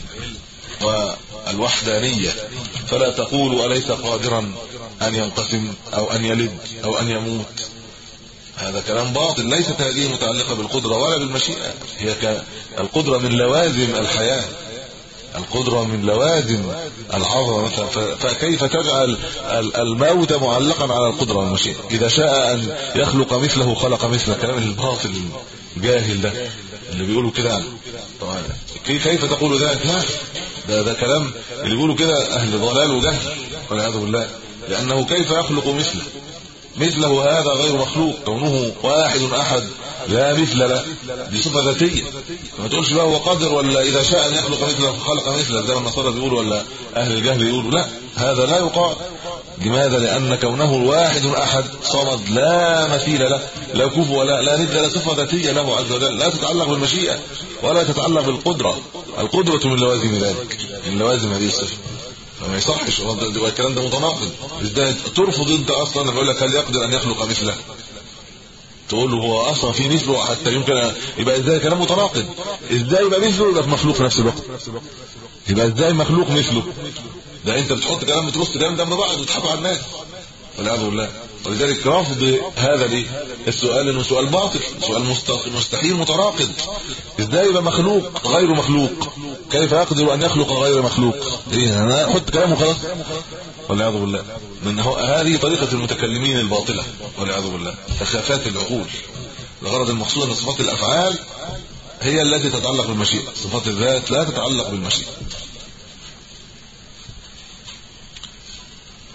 والوحدانيه فلا تقولوا أليس قادرا أن ينقسم أو أن يلد أو أن يموت. هذا كلام باطل ليست هذه متعلقة بالقدرة ولا بالمشيئة. هي القدرة من لوازم الحياة. القدرة من لوازم العظمة. مثلا فكيف تجعل الموت معلقا على القدرة والمشيئة؟ إذا شاء أن يخلق مثله خلق مثله كلام الباطل الجاهل ده اللي بيقولوا كده. طبعا كيف تقول ذلك؟ لا ده ده كلام اللي بيقولوا كده أهل ضلال وجهل والعياذ بالله. لأنه كيف يخلق مثله؟ مثله هذا غير مخلوق كونه واحد أحد. لا مثل له دي صفه ذاتية. ما تقولش بقى هو قادر ولا إذا شاء أن يخلق مثله خلق مثله زي ما النصارى بيقولوا ولا أهل الجهل يقولوا. لا هذا لا يقال. لماذا؟ لأن كونه الواحد احد صمد لا مثيل له لا كفو ولا لا ند لا صفة ذاتية له عز وجل. لا تتعلق بالمشيئة ولا تتعلق بالقدرة. القدرة من لوازم ذلك من لوازم هذه الصفة. فما يصحش. الكلام ده متناقض. إزاي؟ ترفض أنت أصلا. بقول لك هل يقدر أن يخلق مثله؟ تقول له هو أصلا في مثله حتى يمكن يبقى إزاي كلام متناقض؟ إزاي يبقى مثله يبقى مخلوق في نفس الوقت؟ يبقى إزاي مخلوق مثله؟ ده أنت بتحط كلام بترص كلام ده من بعض وتضحكوا على الناس. والعياذ بالله. ولذلك رفض هذا السؤال إنه سؤال باطل سؤال مستحيل متراقض. إزاي يبقى مخلوق غير مخلوق. كيف يقدر أن يخلق غير مخلوق؟ إيه أنا أحط كلامه خلاص والعياذ بالله. من هذه طريقة المتكلمين الباطلة. والعياذ بالله. تخافات العقول. الغرض المقصود ان صفات الأفعال هي التي تتعلق بالمشيئة. صفات الذات لا تتعلق بالمشيئة.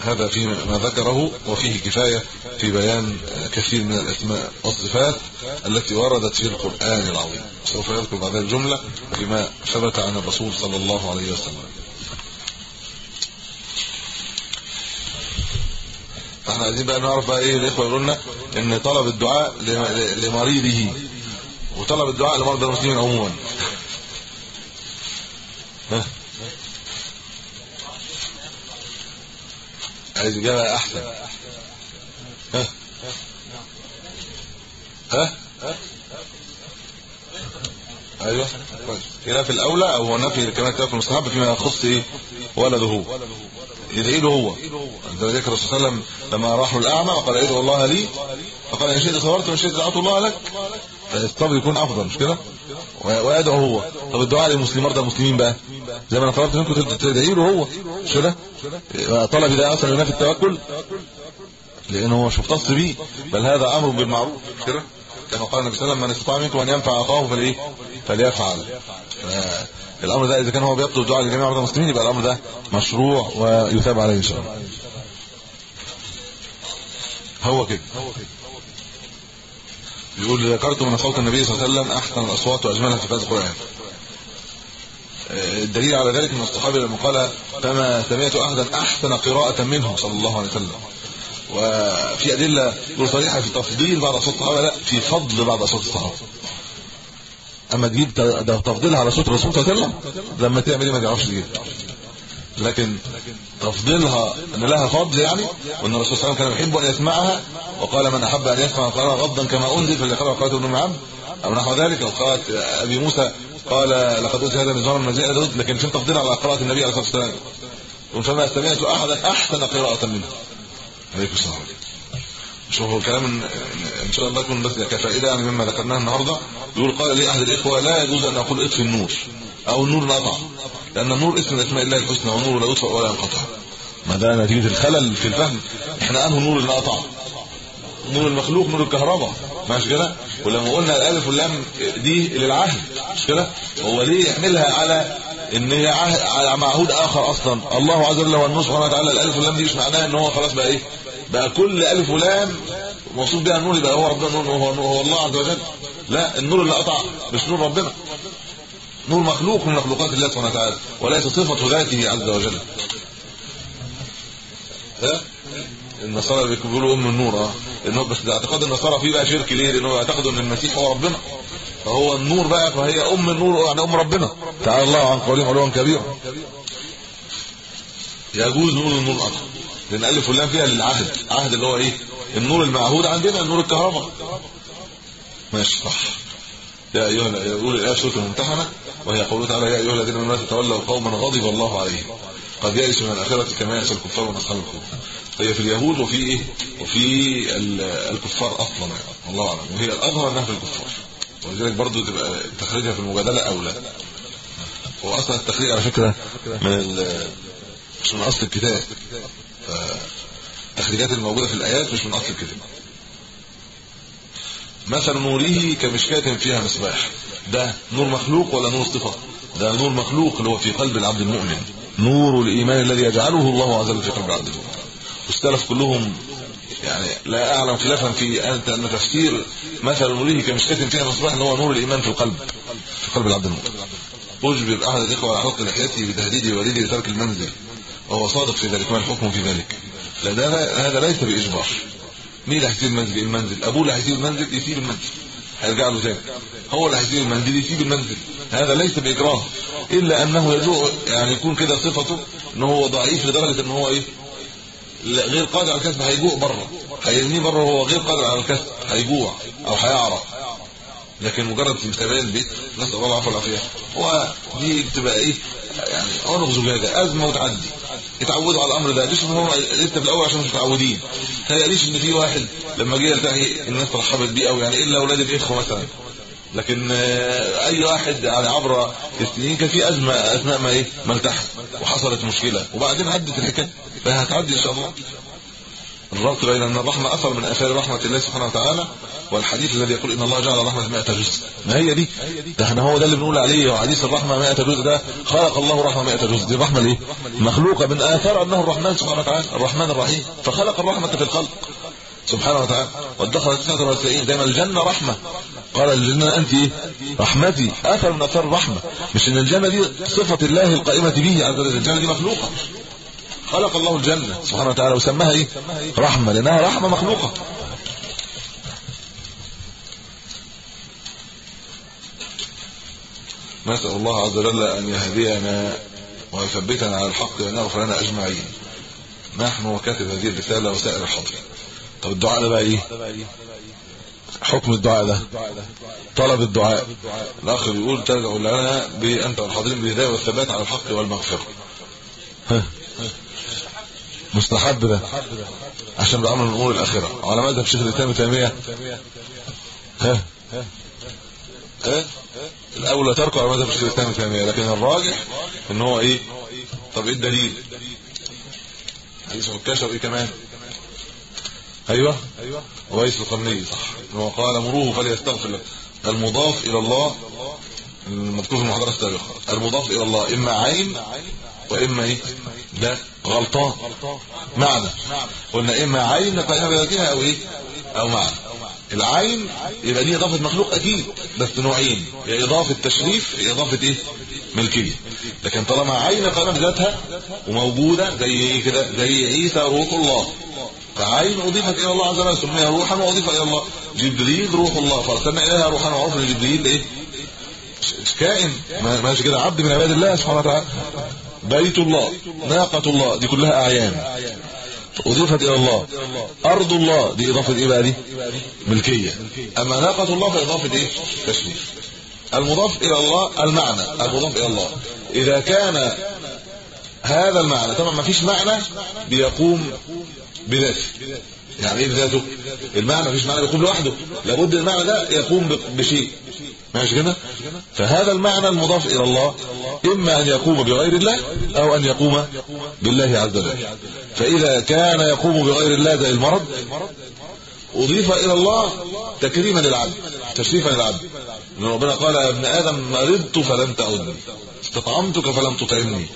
هذا فيما ذكره وفيه كفاية في بيان كثير من الأسماء والصفات التي وردت في القرآن العظيم. سوف يذكر بعد الجملة فيما ثبت عن الرسول صلى الله عليه وسلم. أحنا عايزين بقى نعرف بقى إيه الإخوة يقولوا لنا إن طلب الدعاء لمريضه. وطلب الدعاء لمرضى المسلمين عموما. ها؟ عايز إجابة أحسن. ها؟ ها؟ أيوه. كويس. خلاف الأولى أو نفي كما كتاب المستحب فيما يخص إيه؟ ولده هو. يدعي له هو. ذلك الرسول صلى الله عليه وسلم لما راحوا الأعمى وقال ادعو الله لي. فقال إن شئت صبرت وإن شئت دعوت الله لك. فالصبر يكون أفضل مش كده؟ ويدعو هو. طب الدعاء للمسلمين مرضى المسلمين بقى؟ زي ما أنا طلبت منكم تدعي له هو. مش كده طلب ده أصلا ينافي التوكل. لأنه هو مش مختص بيه. بل هذا أمر بالمعروف. مش كده كما قال النبي صلى الله عليه وسلم من استطاع منكم أن ينفع أخاه فليه فليفعل. الأمر ده إذا كان هو بيطلب دعاء لجميع مرضى المسلمين يبقى الأمر ده مشروع ويثاب عليه إن شاء الله. هو كده. يقول ذكرت من صوت النبي صلى الله عليه وسلم أحسن الأصوات وأجملها في هذا القرآن. الدليل على ذلك من الصحابه لما قال فما سمعت أحدا أحسن قراءة منه صلى الله عليه وسلم. وفي أدلة صريحة في تفضيل بعض اصوات الصحابة. لا في فضل بعض اصوات الصحابة. أما تجيب تفضيلها على صوت الرسول صلى الله عليه وسلم لما تعمل إيه ما تعرفش تجيب. لكن تفضيلها إن لها فضل يعني وإن الرسول صلى الله عليه وسلم كان يحب أن يسمعها وقال من أحب أن يسمع القرآن غضا كما أنزل فليقرأ قراءه ابن معبد أو نحو ذلك. أو أبي موسى قال لقد أوتي هذا مزمار داود لكن فين تفضيلها على قراءة النبي عليه الصلاة والسلام؟ فما سمعت احدا أحسن قراءة منه. عليكم السلام. شوفوا الكلام ان شاء الله يكون بس كفائدة يعني مما ذكرناه النهارده. يقول قال لي احد الإخوة لا يجوز أن أقول اطفي النور أو النور انقطع لأن النور اسم من أسماء الله الحسنى ونور لا يطفئ ولا ينقطع. ما ده نتيجة الخلل في الفهم إحنا أنه النور اللي قطع نور المخلوق نور الكهرباء. ماشي كده؟ ولما قلنا الألف واللام دي للعهد مش كده؟ هو ليه يحملها على إن هي على معهود آخر أصلا. الله عز وجل والنور سبحانه وتعالى الألف واللام دي مش معناها إن هو خلاص بقى إيه؟ بقى كل ألف ولام موصوف بها النور يبقى هو ربنا نور هو, هو الله عز وجل. لا النور اللي قطع مش نور ربنا. نور مخلوق من مخلوقات الله سبحانه وتعالى وليس صفة ذاته عز وجل. ها؟ النصارى بيقولوا أم النور آه. إنه بس ده اعتقاد النصارى فيه بقى شرك ليه؟ لأنه يعتقدوا إن المسيح هو ربنا. فهو النور بقى فهي أم النور يعني أم ربنا. تعالى الله عن قولهم علوا كبيرا. يجوز نور النور أكتر لأن ألف واللام فيها للعهد. عهد اللي هو إيه؟ النور المعهود عندنا نور الكهرباء. ماشي صح. يا أيها يقول الآية سورة الممتحنة. وهي قوله تعالى يا أيها الذين آمنوا تتولوا قوما غضب الله عليهم. قد يأس من الآخرة كما يأس الكفار من أصحاب القبور هي في اليهود وفي إيه؟ وفي الكفار أصلا يعني الله أعلم. وهي الأظهر إنها في الكفار. ولذلك برضو تبقى تخريجها في المجادله أولى. هو أصلا التخريج على فكرة من مش من أصل الكتاب. التخريجات الموجودة في الآيات مش من أصل الكتاب. مثل نوره كمشكاة فيها مصباح. ده نور مخلوق ولا نور صفة؟ ده نور مخلوق اللي هو في قلب العبد المؤمن. نور الإيمان الذي يجعله الله عز وجل في قلب العبد المؤمن. والسلف كلهم يعني لا أعلم خلافا في ان أن تفسير مثل نوره كمشكاه فيها مصباح إن هو نور الإيمان في القلب في قلب العبد المؤمن. أجبر أحد الإخوة على حق لحيته بتهديد والده لترك المنزل وهو صادق في ذلك ما الحكم في ذلك؟ لا ده هذا ليس بإجبار. مين اللي هيسيب المنزل؟ المنزل. أبوه اللي هيسيب المنزل يسيب المنزل. هيرجع له تاني. هو اللي هيسيب المنزل يسيب المنزل. هذا ليس باكراه إلا أنه يجوع يعني يكون كده صفته ان هو ضعيف لدرجة إن هو إيه؟ غير قادر على الكسب هيجوع بره. هيرميه بره وهو غير قادر على الكسب هيجوع أو هيعرق لكن مجرد تمثال البيت نسأل الله العفو والعافية. هو دي بتبقى إيه؟ يعني عنق زجاجة أزمة وتعدي. اتعودوا على الأمر ده. مش هم لسه في الأول عشان مش متعودين؟ تلاقيش إن في واحد لما جه يلتقي الناس رحبت بيه قوي يعني إلا أولاد الاخوه مثلا. لكن أي واحد يعني عبر السنين كان في أزمة أثناء ما إيه ما التحق وحصلت مشكلة. وبعدين عدت الحكاية. فهتعدي إن شاء الله. الربط بين أن الرحمة أثر من آثار رحمة الله سبحانه وتعالى والحديث الذي يقول إن الله جعل الرحمة 100 جزء. ما هي دي؟ ده إحنا هو ده اللي بنقول عليه حديث الرحمة 100 جزء ده خلق الله الرحمة 100 جزء. دي الرحمة الايه مخلوقة من آثار أنه الرحمن سبحانه وتعالى الرحمن الرحيم. فخلق الرحمة في الخلق. سبحانه وتعالى. وادخل 99 دايما الجنة رحمة. قال الجنة أنت رحمتي. اثر من اثار الرحمة. مش إن الجنة دي صفة الله القائمة به عز وجل. الجنة دي مخلوقة. خلق الله الجنة. سبحانه وتعالى وسماها إيه؟ رحمة. لأنها رحمة مخلوقة. نسأل الله عز وجل أن يهدينا ويثبتنا على الحق وأن يغفر لنا أجمعين. نحن وكاتب هذه الرسالة وسائر الحاضرين. طب الدعاء ده بقى إيه؟ حكم الدعاء ده. طلب الدعاء. الأخ بيقول ترجع لنا بأنت والحاضرين بالهداية والثبات على الحق والمغفرة. ها. مستحب ده. عشان بأمر من أمور الآخرة. على مذهب شيخ الإسلام تيمية. ها. ها. الاولى تركه على مذهب شيخ الإسلام تيمية. لكن الراجح إن هو إيه؟ طب إيه الدليل؟ حديث عكاشة وإيه كمان؟ أيوه. أيوه. ويس القرني صح هو قال مروه فليستغفر لك المضاف إلى الله. المذكور في المحاضرة السابقة. المضاف إلى الله. إما عين وإما إيه؟ ده غلطان. معنى. قلنا إما عين قائمه بذاتها أو إيه؟ أو معنى. العين يبقى دي إضافة مخلوق أكيد بس نوعين. يا إضافة تشريف يا إضافة إيه؟ ملكية. لكن طالما عين قائمه بذاتها وموجودة زي إيه كده؟ زي عيسى روح الله. فعين اضيفت إلى الله عز وجل سميها روحا واضيف إلى الله. جبريل روح الله فارسلنا إليها روحا وعرف لجبريل إيه؟ كائن. ماشي كده عبد من عباد الله سبحانه وتعالى. بيت الله ناقة الله دي كلها أعيان. اضيفت إلى الله. أرض الله دي إضافة إيه بقى دي؟ ملكية. أما ناقة الله فإضافة إيه؟ تشريف. المضاف إلى الله المعنى المضاف إلى الله. إذا كان هذا المعنى. طبعا ما فيش معنى بيقوم بذاته. يعني إيه بذاته؟ المعنى مفيش معنى بيقوم لوحده. لابد المعنى ده يقوم بشيء. ماشي كده؟ فهذا المعنى المضاف إلى الله إما أن يقوم بغير الله أو أن يقوم بالله عز وجل. فإذا كان يقوم بغير الله زي المرض أضيف إلى الله تكريما للعبد تشريفا للعبد. ان ربنا قال يا ابن آدم مرضت فلم تعدني استطعمتك فلم تطعمني.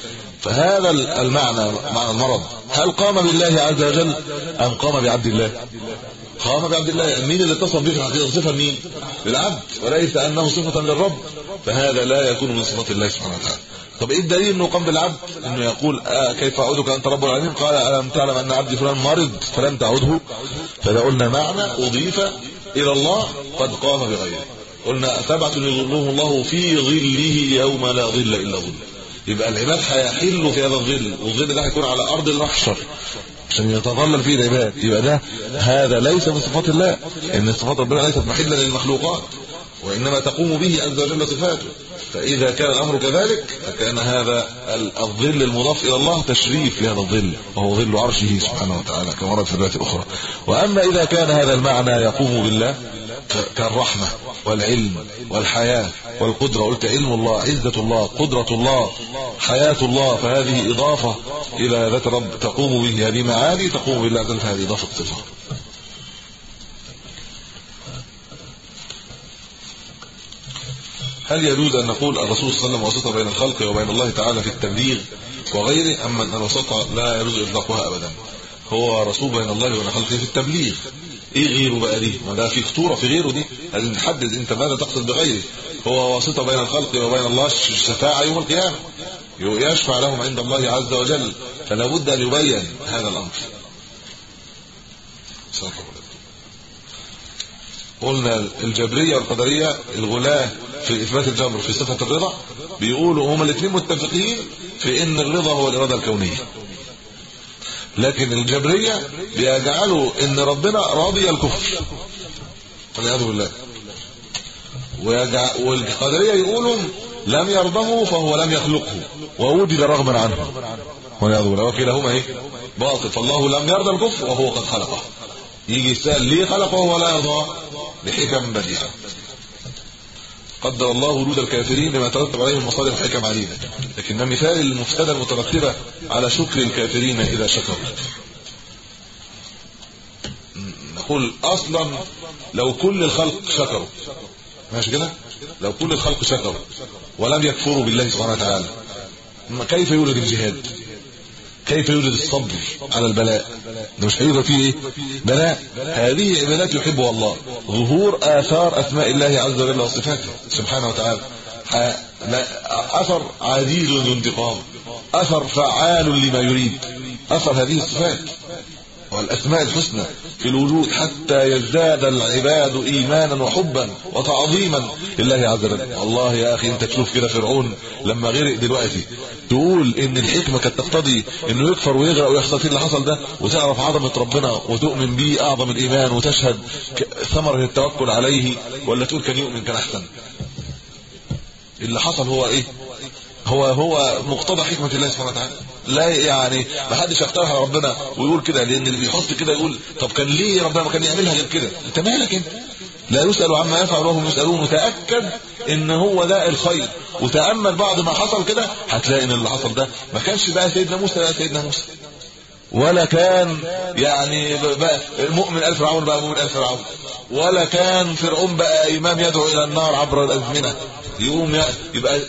فهذا المعنى معنى المرض. هل قام بالله عز وجل أم قام بعبد الله؟ قام بعبد الله. مين اللي اتصف به في الحقيقة صفة مين؟ للعبد وليس أنه صفة للرب. فهذا لا يكون من صفات الله سبحانه وتعالى. طب إيه الدليل إنه قام بالعبد؟ إنه يقول آه كيف أعودك أنت رب العالمين؟ قال ألم تعلم أن عبدي فلان مرض فلم تعوده؟ فده قلنا معنى أضيف إلى الله قد قام بغيره. قلنا سبعه يظلهم الله في ظله يوم لا ظل إلا ظله. يبقى العباد هيحلوا في هذا الظل والظل ده هيكون على أرض المحشر عشان يتظلل فيه العباد. يبقى ده هذا ليس من صفات الله. إن صفات ربنا ليست محلا للمخلوقات. وإنما تقوم به عز وجل صفاته. فإذا كان الأمر كذلك فكان هذا الظل المضاف إلى الله تشريف لهذا الظل. وهو ظل عرشه سبحانه وتعالى كما ورد في الروايات الاخرى وأما إذا كان هذا المعنى يقوم بالله كالرحمة والعلم والحياة والقدرة. قلت علم الله عزة الله قدرة الله حياة الله. فهذه إضافة إلى ذات رب تقوم به. هذه معاني تقوم بالله وجل فهذه إضافة صفه هل يجوز أن نقول الرسول صلى الله عليه وسلم وسط بين الخلق وبين الله تعالى في التبليغ وغيره؟ اما أن الوسط لا يجوز إطلاقها ابدا؟ هو رسول بين الله وبين خلقه في التبليغ. إيه غيره بقى دي؟ ما ده في خطورة في غيره دي؟ لازم نحدد انت ماذا تقصد بغيره؟ هو واسطة بين الخلق وبين الله الشفاعه يوم القيامة. يشفع لهم عند الله عز وجل. فلا بد أن يبين هذا الأمر. قلنا الجبرية والقدرية الغلاة في إثبات الجبر في صفة الرضا بيقولوا هما الاثنين متفقين في إن الرضا هو الإرادة الكونية. لكن الجبرية بيجعلوا إن ربنا راضي الكفر. والعياذ بالله. والقدريه يقولوا لم يرضه فهو لم يخلقه ووجد رغما عنه. والعياذ بالله. وكلاهما إيه؟ باطل. فالله لم يرضى الكفر وهو قد خلقه. يجي يسال ليه خلقه وهو لا يرضى؟ لحكم بديعه قدر الله ورود الكافرين لما ترتب عليه المصالح حكم عديده لكن مثال المفسده المترتبة على شكر الكافرين إذا شكروا. نقول أصلا لو كل الخلق شكروا. ماشي كده؟ لو كل الخلق شكروا ولم يكفروا بالله سبحانه وتعالى كيف يولد الجهاد؟ كيف يوجد الصبر على البلاء؟ ده مش هيوجد فيه إيه؟ بلاء. هذه عبادات يحبها الله. ظهور آثار أسماء الله عز وجل وصفاته سبحانه وتعالى. أثر عزيز ذو انتقام. أثر فعال لما يريد. أثر هذه الصفات. والأسماء الحسنى في الوجود حتى يزداد العباد إيمانا وحبا وتعظيما لله عز وجل. والله يا أخي أنت تشوف كده فرعون لما غرق دلوقتي. تقول إن الحكمة كانت تقتضي إنه يكفر ويغرق ويحصل فيه اللي حصل ده وتعرف عظمة ربنا وتؤمن به أعظم الإيمان وتشهد ثمرة التوكل عليه ولا تقول كان يؤمن كان أحسن؟ اللي حصل هو إيه؟ هو هو مقتضى حكمة الله سبحانه وتعالى. لا يعني ما حدش يقترح على ربنا ويقول كده لأن اللي بيحط كده يقول طب كان ليه ربنا ما كان يعملها غير كده؟ أنت مالك أنت؟ لا يسأل عما يفعل وهم يسألون متأكد إن هو ده الخير. وتأمل بعد ما حصل كده هتلاقي إن اللي حصل ده ما كانش بقى سيدنا موسى بقى سيدنا موسى. ولا كان يعني بقى المؤمن الف فرعون بقى مؤمن الف فرعون. ولا كان فرعون بقى إمام يدعو إلى النار عبر الأزمنة. يقوم يبقى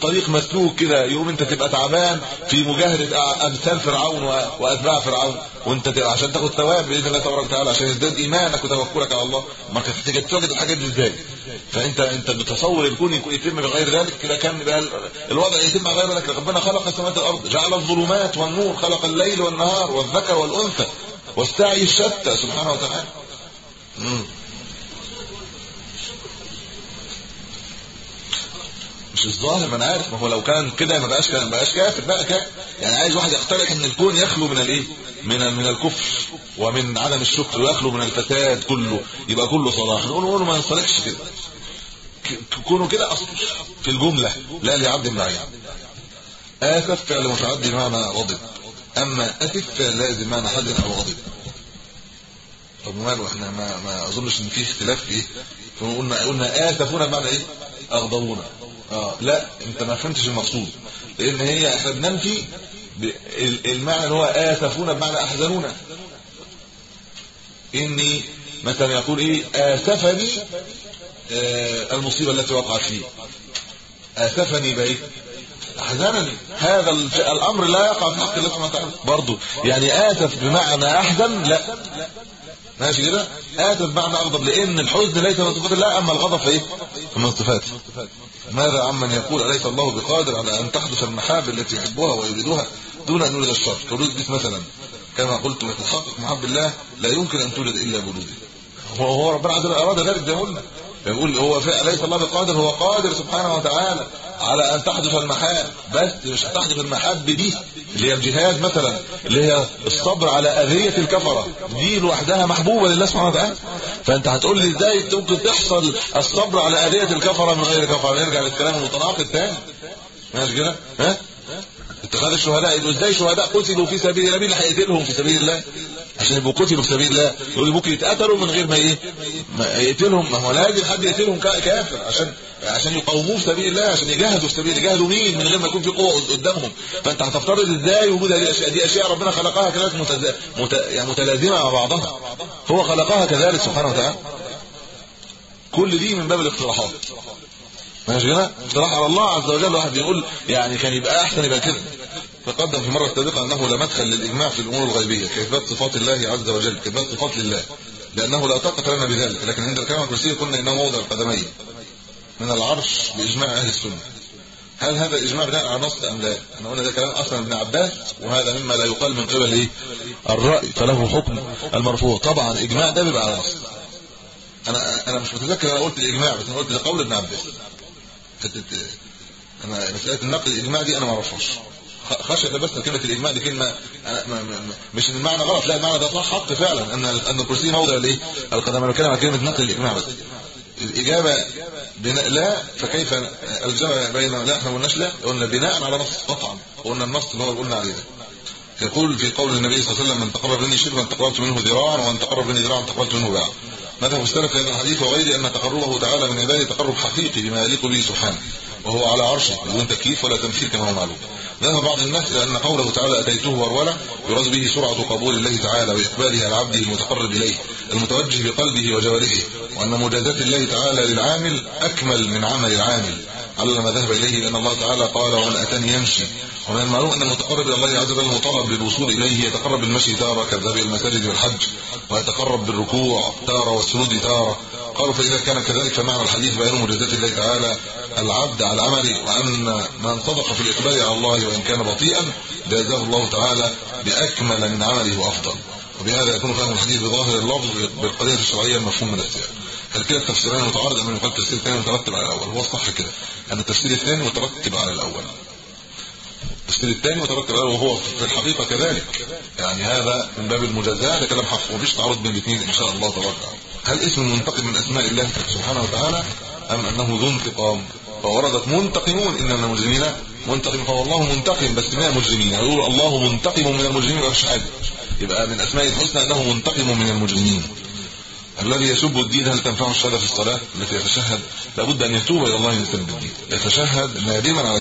طريق مسلوك كده يقوم انت تبقى تعبان في مجاهدة أمثال فرعون وأتباع فرعون. وانت عشان تاخد ثواب بإذن الله تبارك وتعالى عشان يزداد إيمانك وتوكلك على الله. ما كنت توجد الحاجات دي إزاي؟ فانت أنت بتصور الكون يتم بغير ذلك. كده كان بقى الوضع يتم غير ذلك ربنا خلق السماوات والأرض جعل الظلمات والنور خلق الليل والنهار والذكر والأنثى والسعي الشتى سبحانه وتعالى. امم مش الظالم أنا عارف. ما هو لو كان كده ما بقاش كان بقاش كافر بقى كافر يعني. عايز واحد يقترح إن الكون يخلو من الإيه؟ من من الكفر ومن عدم الشكر ويخلو من الفساد كله. يبقى كله صلاح. نقول نقول ما ينصلحش كده. كونوا كده أصل في الجملة. لا لعبد معين. اسف فعل متعدي بمعنى غضب. أما اسف لازم معنى حزن أو غضب. طب ماله إحنا؟ ما ما أظنش إن في اختلاف في إيه قلنا قلنا اسفون بمعنى إيه؟ أغضبونا. آه لا أنت ما فهمتش المقصود. لأن هي إحنا بننفي المعنى اللي هو اسفون بمعنى احزنونا إني مثلا يقول إيه آسفني آه المصيبة التي وقعت فيه. آسفني بايه أحزنني. هذا الأمر لا يقع في حق الله سبحانه برضه يعني آسف بمعنى أحزن لا. ماشي كده؟ آسف بمعنى أغضب لأن الحزن ليس من صفات الله أما الغضب فإيه؟ من صفاته. ماذا عمن يقول اليس الله بقادر على أن تحدث المحاب التي يحبها ويريدها دون أن يولد الشر كولود بيت مثلا. كما قلت وتتحقق محب الله لا يمكن أن تولد إلا بوجوده. هو هو ربنا عز وجل أراد ذلك زي ما قلنا. يقول هو ليس الله بقادر هو قادر سبحانه وتعالى على أن تحدث المحاب. بس مش هتحدث المحاب دي اللي هي الجهاد مثلا اللي هي الصبر على أذية الكفرة. دي لوحدها محبوبة لله سبحانه وتعالى. فأنت هتقول لي إزاي ممكن تحصل الصبر على أذية الكفرة من غير كفرة؟ نرجع للكلام المتناقض تاني ماشي كده؟ ها؟ اتخاذ الشهداء إزاي شهداء قتلوا في سبيل الله مين هيقتلهم في سبيل الله؟ عشان يبقوا قتلوا في سبيل الله. يقول ممكن يتقتلوا من غير ما إيه؟ ما يقتلهم. ما هو لازم حد يقتلهم كافر عشان عشان يقاوموه في سبيل الله عشان يجاهدوا في سبيل يجاهدوا مين؟ من غير ما يكون في قوة قدامهم. فأنت هتفترض إزاي وجود هذه الاشياء دي أشياء ربنا خلقها كذلك متز... مت... يعني متلازمة مع بعضها. هو خلقها كذلك سبحانه وتعالى. كل دي من باب الاقتراحات. ماشي كده؟ اقتراح على الله عز وجل. واحد يقول يعني كان يبقى أحسن يبقى كده. تقدم في مرة سابقة أنه لا مدخل للإجماع في الأمور الغيبية كاثبات صفات الله عز وجل كاثبات صفات لله. لأنه لا طاقة لنا بذلك لكن عند الكلام الكرسي قلنا إنه موضع القدمين. من العرش بإجماع أهل السنة. هل هذا الاجماع بناء على نص أم لا؟ إحنا قلنا ده كلام أصلا ابن عباس وهذا مما لا يقال من قبل إيه الرأي فله حكم المرفوع. طبعا إجماع ده بيبقى على نص. أنا أنا مش متذكر أنا قلت الإجماع بس أنا قلت ده قول ابن عباس. أنا مساله النقل الإجماع دي أنا ما أعرفهاش. خشية بس كلمة الإجماع دي كلمة مش المعنى غلط لا المعنى ده صح حق فعلا أن أن الكرسي موضع الايه القدم أنا بتكلم عن كلمة نقل الإجماع بس. الإجابة بناء لا فكيف الجمع بين لا إحنا ما قلناش لا قلنا بناء على نص قطعا قلنا النص اللي هو قلنا عليه ده. يقول في قول النبي صلى الله عليه وسلم من تقرب مني شبرا تقربت منه ذراعا ومن تقرب مني ذراعا تقربت منه باعا. مذهب السلف لأن الحديث وغيره أن تقربه تعالى من عبادة تقرب حقيقي بما يليق به سبحانه وهو على عرشه بدون تكييف ولا تمثيل كما هو معلوم. ذهب بعض الناس إلى ان قوله تعالى أتيته وروله يراد به سرعة قبول الله تعالى وإقباله على عبده المتقرب إليه المتوجه بقلبه وجوارحه وأن مجازاه الله تعالى للعامل أكمل من عمل العامل. على ما ذهب إليه لأن الله تعالى قال ومن أتاني يمشي ومن المعلوم أن المتقرب إلى الله عز وجل مطالب بالوصول إليه يتقرب بالمشي تارة كالذهاب إلى المساجد والحج ويتقرب بالركوع تارة والسجود تارة. قالوا فإذا كان كذلك فمعنى الحديث بيان مجازاه الله تعالى العبد على عمله وأن من صدق في الإقبال على الله وإن كان بطيئا جازاه الله تعالى بأكمل من عمله وأفضل. وبهذا يكون فهم الحديث بظاهر اللفظ بالقضية الشرعية المفهوم من السياق هل كده التفسيرين متعارض أم يقال التفسير الثاني مترتب على الأول؟ هو الصح كده أن التفسير الثاني مترتب على الأول. التفسير الثاني مترتب على وهو في الحقيقة كذلك. يعني هذا من باب المجازاة ده كلام حق ومفيش تعارض بين الاثنين إن شاء الله تبارك هل اسم المنتقم من أسماء الله سبحانه وتعالى أم أنه ذو انتقام؟ فوردت منتقمون. ان المجرمين منتقم فوالله منتقم بس من المجرمين يقول الله منتقم من المجرمين مفيش حاجة يبقى من أسماء الحسنى أنه منتقم من المجرمين. الذي يسب الدين هل تنفعه الشهادة في الصلاة؟ التي يتشهد لابد أن يتوب إلى الله من سب الدين يتشهد نادما على